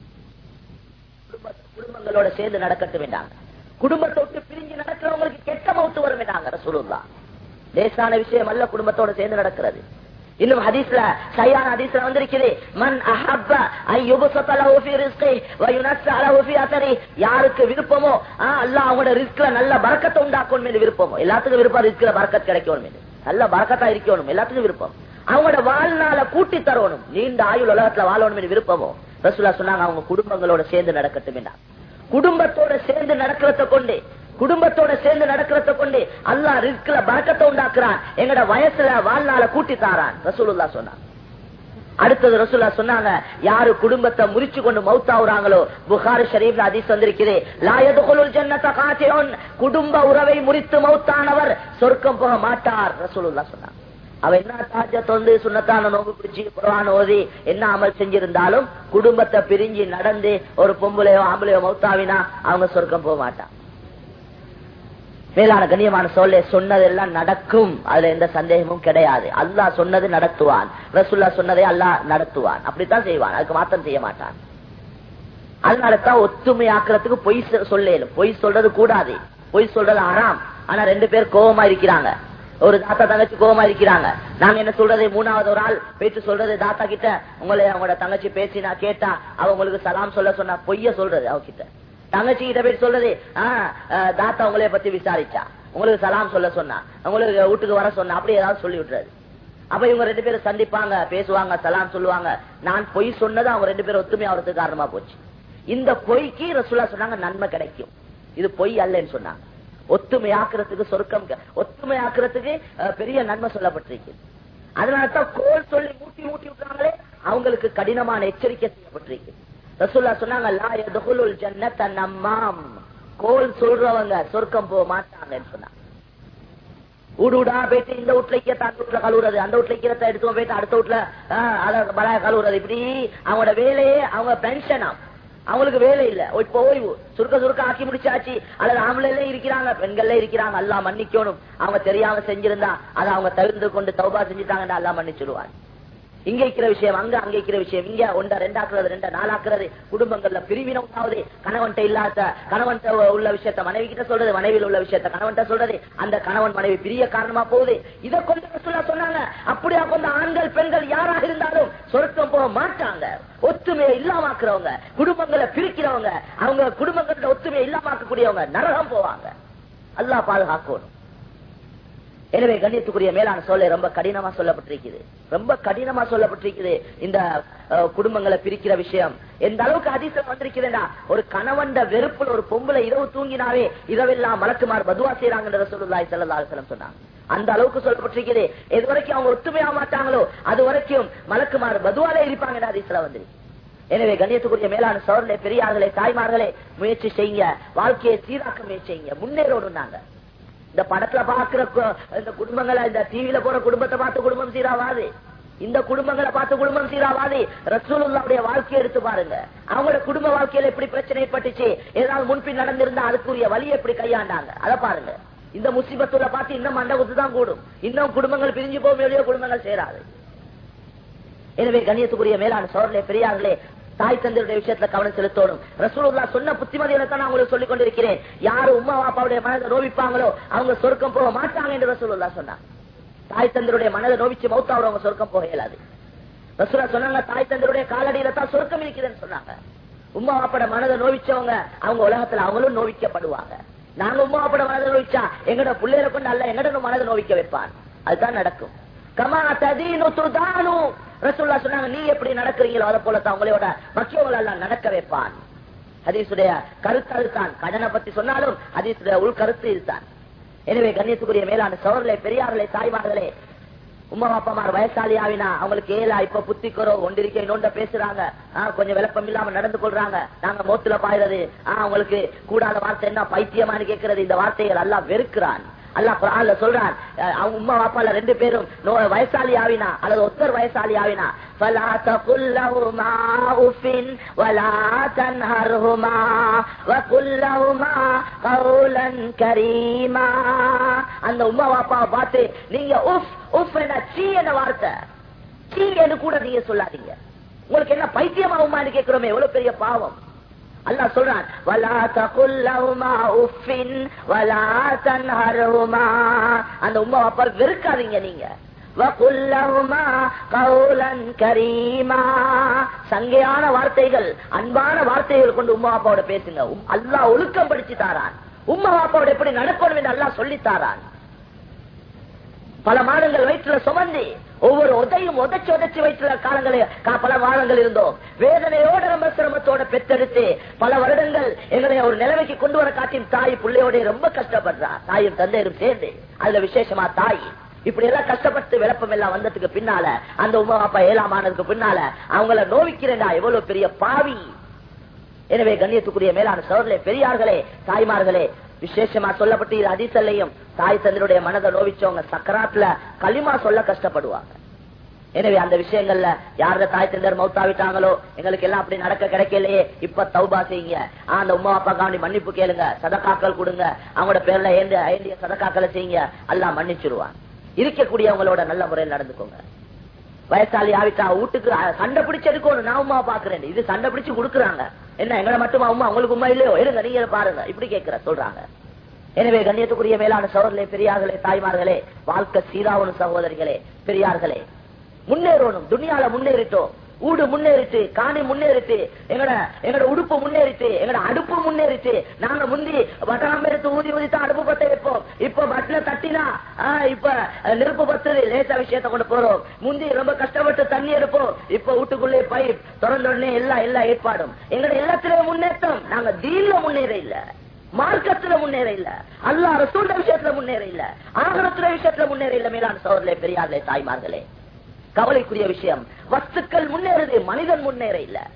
குடும்பங்களோட சேர்ந்து நடக்கட்டும் வேண்டாங்க குடும்பத்தை விட்டு பிரிஞ்சு நடக்கிறவங்களுக்கு கெட்ட மவுத்து வரும் வேண்டாங்க ரசூலுல்லா லேசான விஷயம் அல்ல குடும்பத்தோட சேர்ந்து நடக்கிறது. இன்னும் ஹதீஸ்ல சரியான ஹதீஸ்ல வந்திருக்குது. மன் அஹப்ப அன் ஃபீ ரிஸ்கி வ யுனஸ்ஸ ஃபீ அஸரி யாருக்கு விருப்பமோ அல்லாஹ் அவங்களோட ரிஸ்க்ல நல்ல பரக்கத்தை உண்டாக்கணும் என்று விருப்பமோ. எல்லாத்துக்கும் விருப்பம் ரிஸ்க்ல பரக்கத் கிடைக்கணும் என்று நல்ல பரக்கத்தா இருக்கணும் எல்லாத்துக்கும் விருப்பம். அவங்களோட வாழ்நாள கூட்டி தரணும். நீண்ட ஆயுள் உலகத்துல வாழணும் என்று விருப்பமோ? ரசூலா சொன்னாங்க அவங்க குடும்பங்களோட சேர்ந்து நடக்கட்டும் குடும்பத்தோட சேர்ந்து நடக்கிறத கொண்டு குடும்பத்தோட சேர்ந்து நடக்கிறத கொண்டு அல்லாஹ் ரிஸ்க்ல பறக்கத்தை உண்டாக்குறான். எங்கட வயசுல வாழ்நாள கூட்டி தாரான். ரசூலுல்லா சொன்னான். அடுத்தது ரசூல்லா சொன்னாங்க யாரு குடும்பத்தை முறிச்சு கொண்டு மௌத்தாவுறாங்களோ புகாரி ஷரீப்ல அதிஸ் வந்திருக்கிறே லாயதுகுலுல் ஜன்னத காத்தியோன் குடும்ப உறவை முறித்து மௌத்தானவர் சொர்க்கம் போக மாட்டார் ரசூலுல்லா சொன்னாங்க அவ என்ன தாஜ தொந்து சுண்ணத்தான நோக்கு பிடிச்சி குரான் ஓதி என்ன அமல் செஞ்சிருந்தாலும் குடும்பத்தை பிரிஞ்சு நடந்து ஒரு பொம்பளையோ ஆம்பளையோ மௌத்தாவினா அவங்க சொர்க்கம் போக மாட்டான். மேலான கண்ணியமான சொல்ல சொன்னதெல்லாம் நடக்கும். அதுல எந்த சந்தேகமும் கிடையாது. அல்லாஹ் சொன்னது நடத்துவான். ரசுல்லா சொன்னதை அல்லாஹ் நடத்துவான். அப்படித்தான் செய்வான். அதுக்கு மாத்தம் செய்ய மாட்டான். அதனாலதான் ஒத்துமை ஆக்கிறதுக்கு பொய் சொல்லேன் பொய் சொல்றது கூடாது. பொய் சொல்றது ஆறாம் ஆனா ரெண்டு பேர் கோபமா இருக்கிறாங்க. ஒரு தாத்தா தங்கச்சி கோபமா இருக்கிறாங்க. நாங்க என்ன சொல்றது? மூணாவது ஒரு ஆள் பேச்சு சொல்றது தாத்தா கிட்ட. உங்களை அவங்களோட தங்கச்சி பேசினா கேட்டா அவ உங்களுக்கு சலாம் சொல்ல சொன்னா பொய்ய சொல்றது அவகிட்ட. தங்கச்சி கிட்ட போய் சொல்றது ஆஹ் தாத்தா உங்களைய பத்தி விசாரிச்சா. உங்களுக்கு சலாம் சொல்ல சொன்னா. உங்களுக்கு வீட்டுக்கு வர சொன்னா அப்படி ஏதாவது சொல்லி விட்டுறாரு. அப்ப இவங்க ரெண்டு பேரும் சந்திப்பாங்க பேசுவாங்க சலாம் சொல்லுவாங்க. நான் பொய் சொன்னது அவங்க ரெண்டு பேரும் ஒத்துமை ஆகிறதுக்கு காரணமா போச்சு. இந்த பொய்க்கு ரசுல்லா சொன்னாங்க நன்மை கிடைக்கும். இது பொய் அல்லன்னு சொன்னாங்க. ஒத்துமையாக்குறதுக்கு சொர்க்கம் ஒத்துமையாக்குறதுக்கு பெரிய நன்மை சொல்லப்பட்டிருக்கு. அதனாலதான் கோல் சொல்லி மூட்டி மூட்டி விட்டாங்களே அவங்களுக்கு கடினமான எச்சரிக்கை செய்யப்பட்டிருக்கு. ரசுல்லா சொன்னாங்க லா ஜன்னத்த நம்மாம். கோல் சொல்றவங்க சொர்க்கம் போக மாட்டாங்கன்னு சொன்னாங்க. ஊடுடா போயிட்டு இந்த வீட்டுல ஈக்கத்தை அந்த வீட்டுல கழுவுறது அந்த வீட்டுல ஈரத்தை எடுத்து போயிட்டு அடுத்த வீட்டுல பலாய கழுவுறது. இப்படி அவங்களோட வேலையே அவங்க பென்ஷனா அவங்களுக்கு வேலை இல்ல. இப்ப ஓய்வு. சுருக்க சுருக்க ஆக்கி முடிச்சாச்சு. அல்லது ஆம்பளை இருக்கிறாங்க பெண்கள்ல இருக்கிறாங்க. எல்லாம் மன்னிக்கணும். அவங்க தெரியாம செஞ்சிருந்தா அதை அவங்க தவிர்த்து கொண்டு தௌபா செஞ்சுட்டாங்கன்னா எல்லாம் மன்னிச்சிடுவாங்க இங்க இருக்கிற விஷயம் அங்க அங்க இருக்கிற விஷயம் இங்க ஒன்றா ரெண்டாக்குறது ரெண்ட நாலாக்குறது குடும்பங்கள்ல பிரிவினம் உண்டாவது கணவன்ட்ட இல்லாத கணவன் உள்ள விஷயத்த மனைவி கிட்ட சொல்றது மனைவியில் உள்ள விஷயத்த கணவன்ட்ட சொல்றது அந்த கணவன் மனைவி பிரிய காரணமா போகுது. இதை கொண்டு சொல்ல சொன்னாங்க. அப்படியா கொண்ட ஆண்கள் பெண்கள் யாராக இருந்தாலும் சொர்க்கம் போக மாட்டாங்க. ஒத்துமையை இல்லாமாக்குறவங்க குடும்பங்களை பிரிக்கிறவங்க அவங்க குடும்பங்களோட ஒத்துமையை இல்லாமாக்கக்கூடியவங்க நரகம் போவாங்க. அல்லா பாதுகாக்கணும். எனவே கண்ணியத்துக்குரிய மேலான சொல்ல ரொம்ப கடினமா சொல்லப்பட்டிருக்குது ரொம்ப கடினமா சொல்லப்பட்டிருக்குது இந்த குடும்பங்களை பிரிக்கிற விஷயம். எந்த அளவுக்கு அதிசயம் வந்திருக்குதுன்னா ஒரு கணவன் வெறுப்புல ஒரு பொம்பளை இரவு தூங்கினாவே இரவெல்லாம் மலக்குமார் பதுவா செய்யறாங்கன்ற சொல்லுல்லாய் செல்லலாம் சொன்னாங்க. அந்த அளவுக்கு சொல்லப்பட்டிருக்குது எது வரைக்கும் அவங்க ஒத்துமையாக மாட்டாங்களோ அது வரைக்கும் மலக்குமார் பதுவாலே இருப்பாங்க அதிசல வந்து எனவே கண்ணியத்துக்குரிய மேலான சோழர்களே பெரியார்களே தாய்மார்களே முயற்சி செய்யுங்க. வாழ்க்கையை சீராக்க முயற்சி செய்யுங்க. முன்னேறோடும் நாங்கள் இந்த படத்துல பாக்குற இந்த குடும்பங்களை இந்த டிவியில போற குடும்பத்தை பார்த்து குடும்பம் சீராவாது. இந்த குடும்பங்களை பார்த்து குடும்பம் சீராவாது. ரசூலுல்லாவுடைய வாழ்க்கையை எடுத்து பாருங்க. அவங்களோட குடும்ப வாழ்க்கையில எப்படி பிரச்சனை பட்டுச்சு ஏதாவது முன்பின் நடந்திருந்தா அதுக்குரிய வழியை எப்படி கையாண்டாங்க? அதை பாருங்க. இந்த முசிபத்துல பார்த்து இன்னும் மண்டபத்து தான் கூடும். இன்னும் குடும்பங்கள் பிரிஞ்சு போக வெளியே குடும்பங்கள் சேராது. எனவே கண்ணியத்துக்குரிய மேலான சோழர்களே பெரியார்களே தாய் தந்தையுடைய விஷயத்துல கவனம் செலுத்தணும். ரசூலுல்லா சொன்ன புத்திமதிகளை தான் நான் உங்களுக்கு சொல்லிக் கொண்டிருக்கிறேன். யாரு உமா பாப்பாவுடைய மனதை நோவிப்பாங்களோ அவங்க சொர்க்கம் போக மாட்டாங்க என்று ரசூலுல்லா சொன்னாங்க தாய் தந்தருடைய மனதை நோவிச்சு மௌத்தாவோட அவங்க சொர்க்கம் போக இயலாது. ரசூலா சொன்னாங்க தாய் தந்தருடைய காலடியில தான் சொர்க்கம் இருக்குதுன்னு சொன்னாங்க. உமா பாப்பட மனதை நோவிச்சவங்க அவங்க உலகத்துல அவங்களும் நோவிக்கப்படுவாங்க. நாங்க உமா பாப்பட மனதை நோவிச்சா எங்கட பிள்ளைகளை கொண்டு அல்ல எங்கட மனதை நோவிக்க வைப்பான். அதுதான் நடக்கும். கமா ததீனு துதானு ரசூல்லா சொன்னாங்க நீ எப்படி நடக்கிறீங்களோ அதை போல தான் உங்களோட மக்கியவங்களை எல்லாம் நடக்க வைப்பான். ஹதீசுடைய கருத்து அதுதான். கடனை பத்தி சொன்னாலும் ஹதீசுடைய உள்கருத்து இதுதான். எனவே கண்ணியத்துக்குரிய மேலான சோழர்களே பெரியார்களே தாய்மார்களே உமா பாப்பமார் வயசாளி ஆவினா அவங்களுக்கு ஏலா இப்ப புத்திக்கிறோ ஒன்றிருக்கை நோண்ட பேசுறாங்க. கொஞ்சம் விளப்பம் இல்லாம நடந்து கொள்றாங்க. நாங்க மோத்துல பாயுறது. அவங்களுக்கு கூடாத வார்த்தை என்ன பைத்தியமானு கேட்கறது இந்த வார்த்தைகள் எல்லாம் வெறுக்கிறான். அல்லாஹ் குரான்ல சொல்றான் அஹ், அவங்க உம்மா வாப்பால ரெண்டு பேரும் நோ- வயசாளி ஆவினா அல்லது ஒத்தர் வயசாளி ஆவினா فَلَا تَقُلْ لَهُمَا أُفٍّ وَلَا تَنْهَرْهُمَا وَقُلْ لَهُمَا قَوْلًا كَرِيمًا அந்த உம்மா வாப்பாவை பார்த்து நீங்க உஃப் உஃப் என்ன சீ என்ன வார்த்தை சீ என்று கூட நீங்க சொல்லாதீங்க உங்களுக்கு என்ன பைத்தியமா உமான்னு கேட்கிறோமே எவ்வளவு பெரிய பாவம் அல்லா சொல்றான் வலா தகுல்லவுமா உஃபின் வலா தன்ஹருமா அந்த உம்மா அப்பா வெறுக்காதீங்க நீங்க. சங்கையான வார்த்தைகள் அன்பான வார்த்தைகள் கொண்டு உம்மா அப்பாவோட பேசுங்க. உம்- அல்லாஹ் ஒழுக்கம் படிச்சு தாரான். உம்மா அப்பாவோட எப்படி நடக்கணும் என்று அல்லா சொல்லித்தாரான் பல மாதங்கள் வயிற்றுல சுமந்து ஒவ்வொரு உதையும் உதைச்சு உதைச்சு வயிற்றுல காலங்களே கா- பல மாதங்கள் இருந்தோம். வேதனையோட ரொம்ப சிரமத்தோட பெற்றெடுத்து பல வருடங்கள் எங்களை ஒரு நிலைமைக்கு கொண்டு வர காட்டின் தாய் பிள்ளையோட ரொம்ப கஷ்டப்படுறா. தாயும் தந்தையரும் சேர்ந்து. அதுல விசேஷமா தாய். இப்படி எல்லாம் கஷ்டப்பட்டு விளப்பம் எல்லாம் வந்ததுக்கு பின்னால அந்த உமா அப்பா ஏழாம் ஆனதுக்கு பின்னால அவங்கள நோவிக்கிறேன்டா எவ்வளவு பெரிய பாவி. எனவே கண்ணியத்துக்குரிய மேலான சோழர்களே பெரியார்களே தாய்மார்களே விசேஷமா சொல்லப்பட்டு இது அதிசல்லையும் தாய் தந்தருடைய மனதை நோவிச்சவங்க சக்கராத்துல களிமா சொல்ல கஷ்டப்படுவாங்க. எனவே அந்த விஷயங்கள்ல யாரோட தாய் தந்தர் மௌத்தாவிட்டாங்களோ எங்களுக்கு எல்லாம் அப்படி நடக்க கிடைக்கலையே இப்ப தௌபா செய்யுங்க. அந்த உமா அப்பா காண்டி மன்னிப்பு கேளுங்க சதக்காக்கள் கொடுங்க அவங்களோட பேர்ல ஏந்திய ஏந்திய சதக்காக்களை செய்யுங்க எல்லாம் மன்னிச்சிருவான். இருக்கக்கூடியவங்களோட நல்ல முறையில் நடந்துக்கோங்க. வயசாளி ஆவிட்டா வீட்டுக்கு சண்டை பிடிச்சு எடுக்கணும் நான் உமா பாக்குறேன் இது சண்டை பிடிச்சு கொடுக்குறாங்க. என்ன எங்களை மட்டுமா உமா உங்களுக்கு உமா இல்லையோ? எடுங்க நீங்க பாருங்க. இப்படி கேட்கிற சொல்றாங்க. எனவே கண்ணியத்துக்குரிய மேலான சோழர்களே பெரியார்களே தாய்மார்களே வாழ்க்கை சீராவணும் சகோதரிகளே பெரியார்களே முன்னேறணும். துணியால முன்னேறிட்டோம். ஊடு முன்னேறிச்சு காணி முன்னேறிச்சு எங்கட எங்கட உடுப்பு முன்னேறிச்சு எங்கட அடுப்பு முன்னேறிச்சு. நாங்க முந்தி வட்டாரம் எடுத்து ஊதி ஊதி தான் அடுப்பு பத்த வைப்போம். இப்ப பட்டில தட்டினா இப்ப நெருப்பு பத்துது லேசா விஷயத்த கொண்டு போறோம். முந்தி ரொம்ப கஷ்டப்பட்டு தண்ணி எடுப்போம். இப்ப வீட்டுக்குள்ளே பைப் திறந்த உடனே எல்லா எல்லா ஏற்பாடும். எங்கட எல்லாத்திலயும் முன்னேற்றம் நாங்க தீன்ல முன்னேற இல்ல. மார்க்கத்துல முன்னேற இல்ல. அல்லா ரசூல்ட விஷயத்துல முன்னேற இல்ல. ஆகரத்துல விஷயத்துல முன்னேற இல்ல மேலான சோதரே பெரியார்களே தாய்மார்களே. கவலைக்குரிய விஷயம். வஸ்துக்கள் முன்னேறுது மனிதன் முன்னேற இல்ல.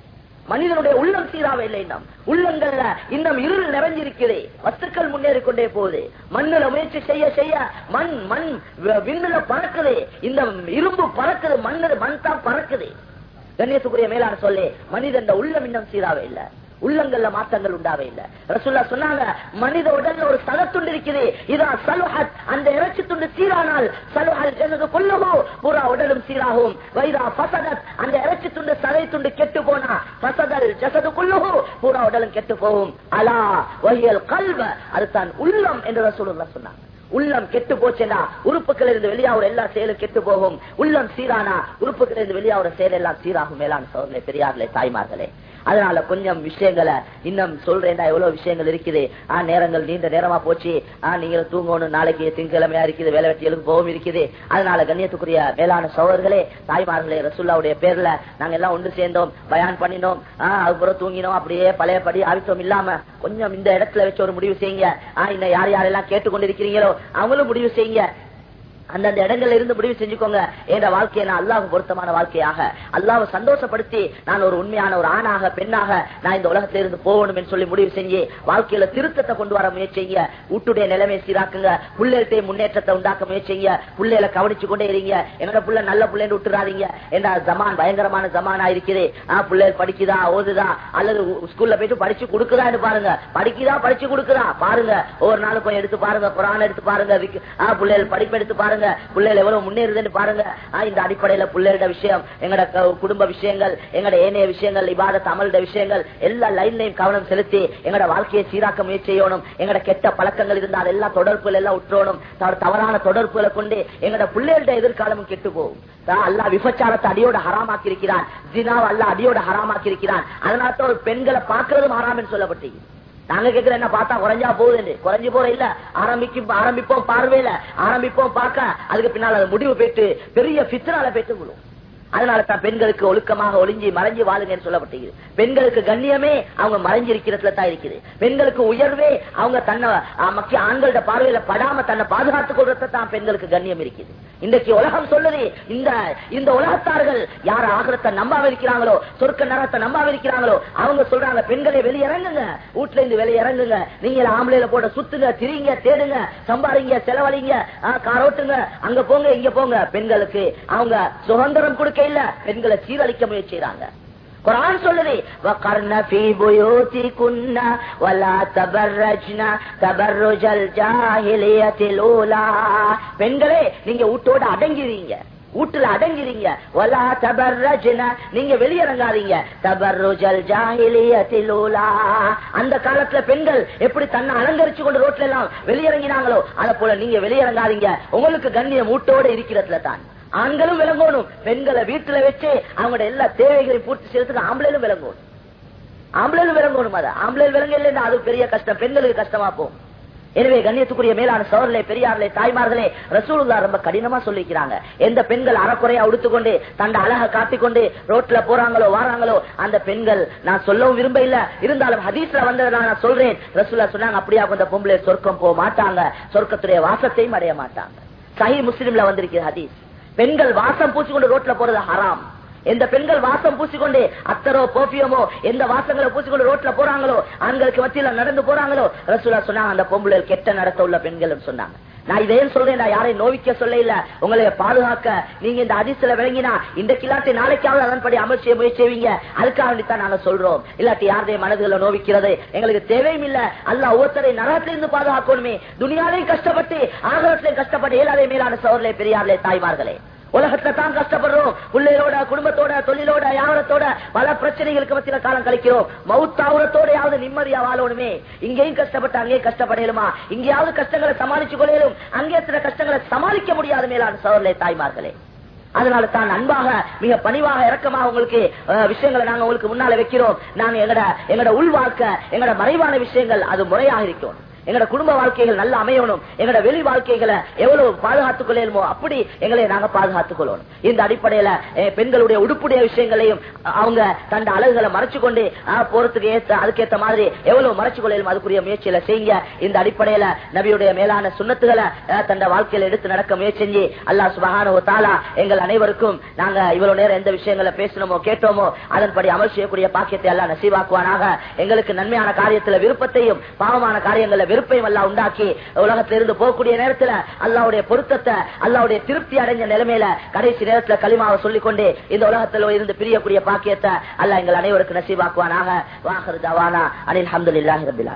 மனிதனுடைய உள்ளம் சீராக இல்லை இன்னும். உள்ளங்கள்ல இன்னும் இருள் நிறைஞ்சிருக்குது. வஸ்துக்கள் முன்னேறி கொண்டே போகுது. மண்ணுல முயற்சி செய்ய செய்ய மண் மண் விண்ணுல பறக்குது. இந்த இரும்பு பறக்குது மண்ணு மண் தான் பறக்குது. கணேசுக்குரிய மேலான சொல்லி மனிதன் உள்ளம் இன்னும் சீராக இல்லை. உள்ளங்கள்ல மாற்றங்கள் உண்டாவே இல்ல. ரசுல்லா சொன்னாங்க மனித உடல்ல ஒரு சலத்துண்டு இருக்குது. இதான் சலுஹத் அந்த இறைச்சி துண்டு சீரானால் சலுஹல் ஜனது கொல்லவோ பூரா உடலும் சீராகும். வைரா பசதத் அந்த இறைச்சி துண்டு சதை துண்டு கெட்டு போனா பசதல் ஜசது கொல்லவோ பூரா உடலும் கெட்டு போகும். அலா வகியல் கல்வ அதுதான் உள்ளம் என்று ரசூலுல்லா சொன்னாங்க. உள்ளம் கெட்டு போச்சுன்னா உறுப்புகள் இருந்து வெளியாகிற எல்லா செயலும் கெட்டு போகும். உள்ளம் சீரானா உறுப்புகள் இருந்து வெளியாகிற செயல் எல்லாம் சீராகும். மேலான சோதனை பெரியார்களே தாய்மார்களே. அதனால கொஞ்சம் விஷயங்களை இன்னும் சொல்றேன்டா எவ்வளவு விஷயங்கள் இருக்குது. ஆ நேரங்கள் நீண்ட நேரமா போச்சு. ஆ நீங்க தூங்கணும். நாளைக்கு திங்கக்கிழமையா இருக்குது. வேலை வெட்டியலுக்கு போகவும் இருக்குது. அதனால கண்ணியத்துக்குரிய மேலான சோழர்களே தாய்மார்களே ரசுல்லாவுடைய பேர்ல நாங்க எல்லாம் ஒன்று சேர்ந்தோம். பயான் பண்ணினோம். ஆஹ் அதுக்கப்புறம் தூங்கினோம். அப்படியே பழையபடி ஆவித்தம் இல்லாம கொஞ்சம் இந்த இடத்துல வச்சு ஒரு முடிவு செய்யுங்க. ஆஹ் இன்னும் யார் யாரெல்லாம் கேட்டுக்கொண்டிருக்கிறீங்களோ அவங்களும் முடிவு செய்யுங்க. அந்தந்த இடங்கள்ல இருந்து முடிவு செஞ்சுக்கோங்க என்ற வாழ்க்கையை நான் அல்லாஹ் பொருத்தமான வாழ்க்கையாக அல்லாஹ் சந்தோஷப்படுத்தி நான் ஒரு உண்மையான ஒரு ஆணாக பெண்ணாக நான் இந்த உலகத்தில இருந்து போகணும் என்று சொல்லி முடிவு செஞ்சு வாழ்க்கையில திருத்தத்தை கொண்டு வர முயற்சிங்க வீட்டுடைய நிலைமை சீராக்குங்க பிள்ளைகிட்ட முன்னேற்றத்தை உண்டாக்க முயற்சிங்க பிள்ளைகளை கவனிச்சு கொண்டே இருங்க. என்னோட புள்ள நல்ல பிள்ளைன்னு விட்டுறாதீங்க. ஏன்னா ஜமான் பயங்கரமான ஜமானா இருக்குது. ஆஹ் பிள்ளைகள் படிக்குதா ஓதுதா அல்லது ஸ்கூல்ல போயிட்டு படிச்சு கொடுக்குதான்னு பாருங்க. படிக்குதா படிச்சு கொடுக்குதா? பாருங்க. ஒவ்வொரு நாளும் எடுத்து பாருங்க குரான் எடுத்து பாருங்க ஆஹ் பிள்ளைகள் படிப்பு எடுத்து பாருங்க. பாருங்க. பிள்ளைகள் எவ்வளவு முன்னேறுதுன்னு பாருங்க. இந்த அடிப்படையில பிள்ளைகளோட விஷயம் எங்கட குடும்ப விஷயங்கள் எங்கட ஏனைய விஷயங்கள் இவாத தமிழோட விஷயங்கள் எல்லா லைன்லையும் கவனம் செலுத்தி எங்கட வாழ்க்கையை சீராக்க முயற்சி செய்யணும். எங்கட கெட்ட பழக்கங்கள் இருந்தால் அதெல்லாம் தொடர்புகள் எல்லாம் உற்றோணும். தவறான தொடர்புகளை கொண்டு எங்கட பிள்ளைகளோட எதிர்காலமும் கெட்டு போகும். அல்லா விபச்சாரத்தை அடியோட ஹராமாக்கி இருக்கிறான் ஜினாவை அல்லாஹ் அடியோட ஹராமாக்கி இருக்கிறான் அதனால தான் பெண்களை பார்க்கறதும் ஹராம் என்று சொல்லப்பட்டீங்க நாங்க கேக்குற என்ன பார்த்தா குறைஞ்சா போகுது குறைஞ்சு போற இல்ல. ஆரம்பிக்கும் ஆரம்பிப்போம் பார்வையில. ஆரம்பிப்போம் பார்க்க. அதுக்கு பின்னால் அது முடிவு பெற்று பெரிய பித்தனால பெற்று விழும் அதனால தான் பெண்களுக்கு ஒழுக்கமாக ஒளிஞ்சி மறைஞ்சு வாழுங்கன்னு சொல்லப்பட்டது பெண்களுக்கு கண்ணியமே அவங்க மறைஞ்சிருக்கிறதுல தான் இருக்குது. பெண்களுக்கு உயர்வே அவங்க தன்னை மக்கிய ஆண்களோட பார்வையில படாம தன்னை பாதுகாத்துக் கொள்றத தான் பெண்களுக்கு கண்ணியம் இருக்குது. இன்றைக்கு உலகம் சொல்லுது இந்த இந்த உலகத்தார்கள் யார் ஆகிரத்தை நம்பாம இருக்கிறாங்களோ சொர்க்க நரத்தை நம்பாம இருக்கிறாங்களோ அவங்க சொல்றாங்க பெண்களை வெளியிறங்குங்க. வீட்டுல இருந்து வெளியிறங்குங்க. நீங்க ஆம்பளையில போட சுத்துங்க திரிங்க தேடுங்க சம்பாதிங்க செலவழிங்க காரோட்டுங்க அங்க போங்க இங்க போங்க. பெண்களுக்கு அவங்க சுதந்திரம் கொடுக்க வாழ்க்கையில பெண்களை சீரழிக்க முயற்சிறாங்க குரான் சொல்லுது பெண்களே நீங்க வீட்டோட அடங்கிடுவீங்க வீட்டுல அடங்கிறீங்க. ஒலா தபர்ரஜ்னா நீங்க வெளியிறங்காதீங்க தபர்ருஜல் ஜாஹிலியத்தில் அந்த காலத்துல பெண்கள் எப்படி தன்னை அலங்கரிச்சு கொண்டு ரோட்ல எல்லாம் வெளியிறங்கினாங்களோ அத போல நீங்க வெளியிறங்காதீங்க உங்களுக்கு கண்ணியம் வீட்டோட இருக்கிறதுல தான் ஆண்களும் விளங்கணும் பெண்களை வீட்டுல வச்சு அவங்களோட எல்லா தேவைகளையும் பூர்த்தி செய்யறதுக்கு ஆம்பளையும் விளங்கணும். ஆம்பளையும் விளங்கணும் அது? ஆம்பளை விளங்க இல்லைன்னா அது பெரிய கஷ்டம் பெண்களுக்கு கஷ்டமா போகும். எனவே கண்ணியத்துக்குரிய மேலான சோழர்களே பெரியார்களே தாய்மார்களே ரசூலுல்லா ரொம்ப கடினமா சொல்லிக்கிறாங்க. எந்த பெண்கள் அறக்குறையா உடுத்துக்கொண்டு தண்ட அழக காட்டிக்கொண்டு ரோட்ல போறாங்களோ வாராங்களோ அந்த பெண்கள் நான் சொல்லவும் விரும்ப இல்ல இருந்தாலும் ஹதீஸ்ல வந்ததை நான் சொல்றேன். ரசூல்லா சொன்னாங்க அப்படியா அந்த பொம்பளை சொர்க்கம் போக மாட்டாங்க. சொர்க்கத்துடைய வாசத்தையும் அடைய மாட்டாங்க. சஹி முஸ்லிம்ல வந்திருக்கிற ஹதீஸ். பெண்கள் வாசம் பூசிக்கொண்டு ரோட்ல போறது ஹராம். எந்த பெண்கள் வாசம் பூசிக்கொண்டு அத்தரோ போபியமோ எந்த வாசங்களை பூசிக்கொண்டு ரோட்ல போறாங்களோ ஆண்களுக்கு மத்தியில நடந்து போறாங்களோ ரசூலா சொன்னாங்க அந்த பொம்பளை கெட்ட நடத்த உள்ள பெண்கள் சொன்னாங்க. நான் இதே சொல்றேன்? நான் யாரையும் நோவிக்க சொல்ல இல்ல. உங்களை பாதுகாக்க நீங்க இந்த அதிசல விளங்கினா இந்த கிளாட்டி நாளைக்காவது அதன்படி அமல் செய்ய முயற்சி செய்வீங்க. அதுக்காக வேண்டித்தான் நாங்க சொல்றோம். இல்லாட்டி யாருடைய மனதுகளை நோவிக்கிறது? எங்களுக்கு தேவையும் இல்ல அல்ல ஒவ்வொருத்தரை நரகத்திலிருந்து பாதுகாக்கணுமே. துணியாலையும் கஷ்டப்பட்டு ஆகலத்திலையும் கஷ்டப்பட்டு ஏழாதே மேலான சோழர்களே பெரியார்களே தாய்மார்களே. உலகத்துல தான் கஷ்டப்படுறோம். பிள்ளைகளோட குடும்பத்தோட தொழிலோட யாரத்தோட பல பிரச்சனைகளுக்கு மத்தியில காலம் கழிக்கிறோம். மவுத்தாவுரத்தோடையாவது நிம்மதியா வாழணுமே. இங்கேயும் கஷ்டப்பட்டு அங்கேயும் கஷ்டப்படையலுமா இங்கேயாவது கஷ்டங்களை சமாளிச்சு கொள்ளையிலும் அங்கே சில கஷ்டங்களை சமாளிக்க முடியாத மேலான சோழர்களே தாய்மார்களே. அதனால தான் அன்பாக மிக பணிவாக இறக்கமாக உங்களுக்கு விஷயங்களை நாங்க உங்களுக்கு முன்னால வைக்கிறோம். நாங்க எங்கட எங்கட உள் வாழ்க்கை எங்கட மறைவான விஷயங்கள் அது முறையாக இருக்கும் எங்களோட குடும்ப வாழ்க்கைகள் நல்லா அமையணும். எங்களோட வெளி வாழ்க்கைகளை எவ்வளவு பாதுகாத்துக் கொள்ளணுமோ அப்படி எங்களை நாங்க பாதுகாத்துக் கொள்ளணும் இந்த அடிப்படையில பெண்களுடைய உடுப்புடைய விஷயங்களையும் அவங்க தந்த அழகுகளை மறைச்சு கொண்டு போறதுக்கு ஏத்த அதுக்கேத்த மாதிரி எவ்வளவு மறைச்சு கொள்ளணும் அதுக்குரிய முயற்சியில செய்யுங்க இந்த அடிப்படையில நபியுடைய மேலான சுண்ணத்துகளை அஹ், தந்த வாழ்க்கையில எடுத்து நடக்க முயற்சி செஞ்சு அல்லாஹ் சுபஹான தாலா எங்கள் அனைவருக்கும் நாங்க இவ்வளவு நேரம் எந்த விஷயங்களை பேசணுமோ கேட்டோமோ அதன்படி அமல் செய்யக்கூடிய பாக்கியத்தை எல்லாம் நசீவாக்குவானாக. எங்களுக்கு நன்மையான காரியத்துல விருப்பத்தையும் பாவமான காரியங்களை வெறுப்பையும் அல்லா உண்டாக்கி உலகத்திலிருந்து போகக்கூடிய நேரத்துல அல்லாவுடைய பொருத்தத்தை அல்லாவுடைய திருப்தி அடைஞ்ச நிலைமையில கடைசி நேரத்துல களிமாவை சொல்லிக்கொண்டு இந்த உலகத்துல இருந்து பிரியக்கூடிய பாக்கியத்தை அல்ல எங்கள் அனைவருக்கும் நசீவாக்குவானாக. வாகர் தவானா. அனில் அஹமதுல்லாஹி ரபிலா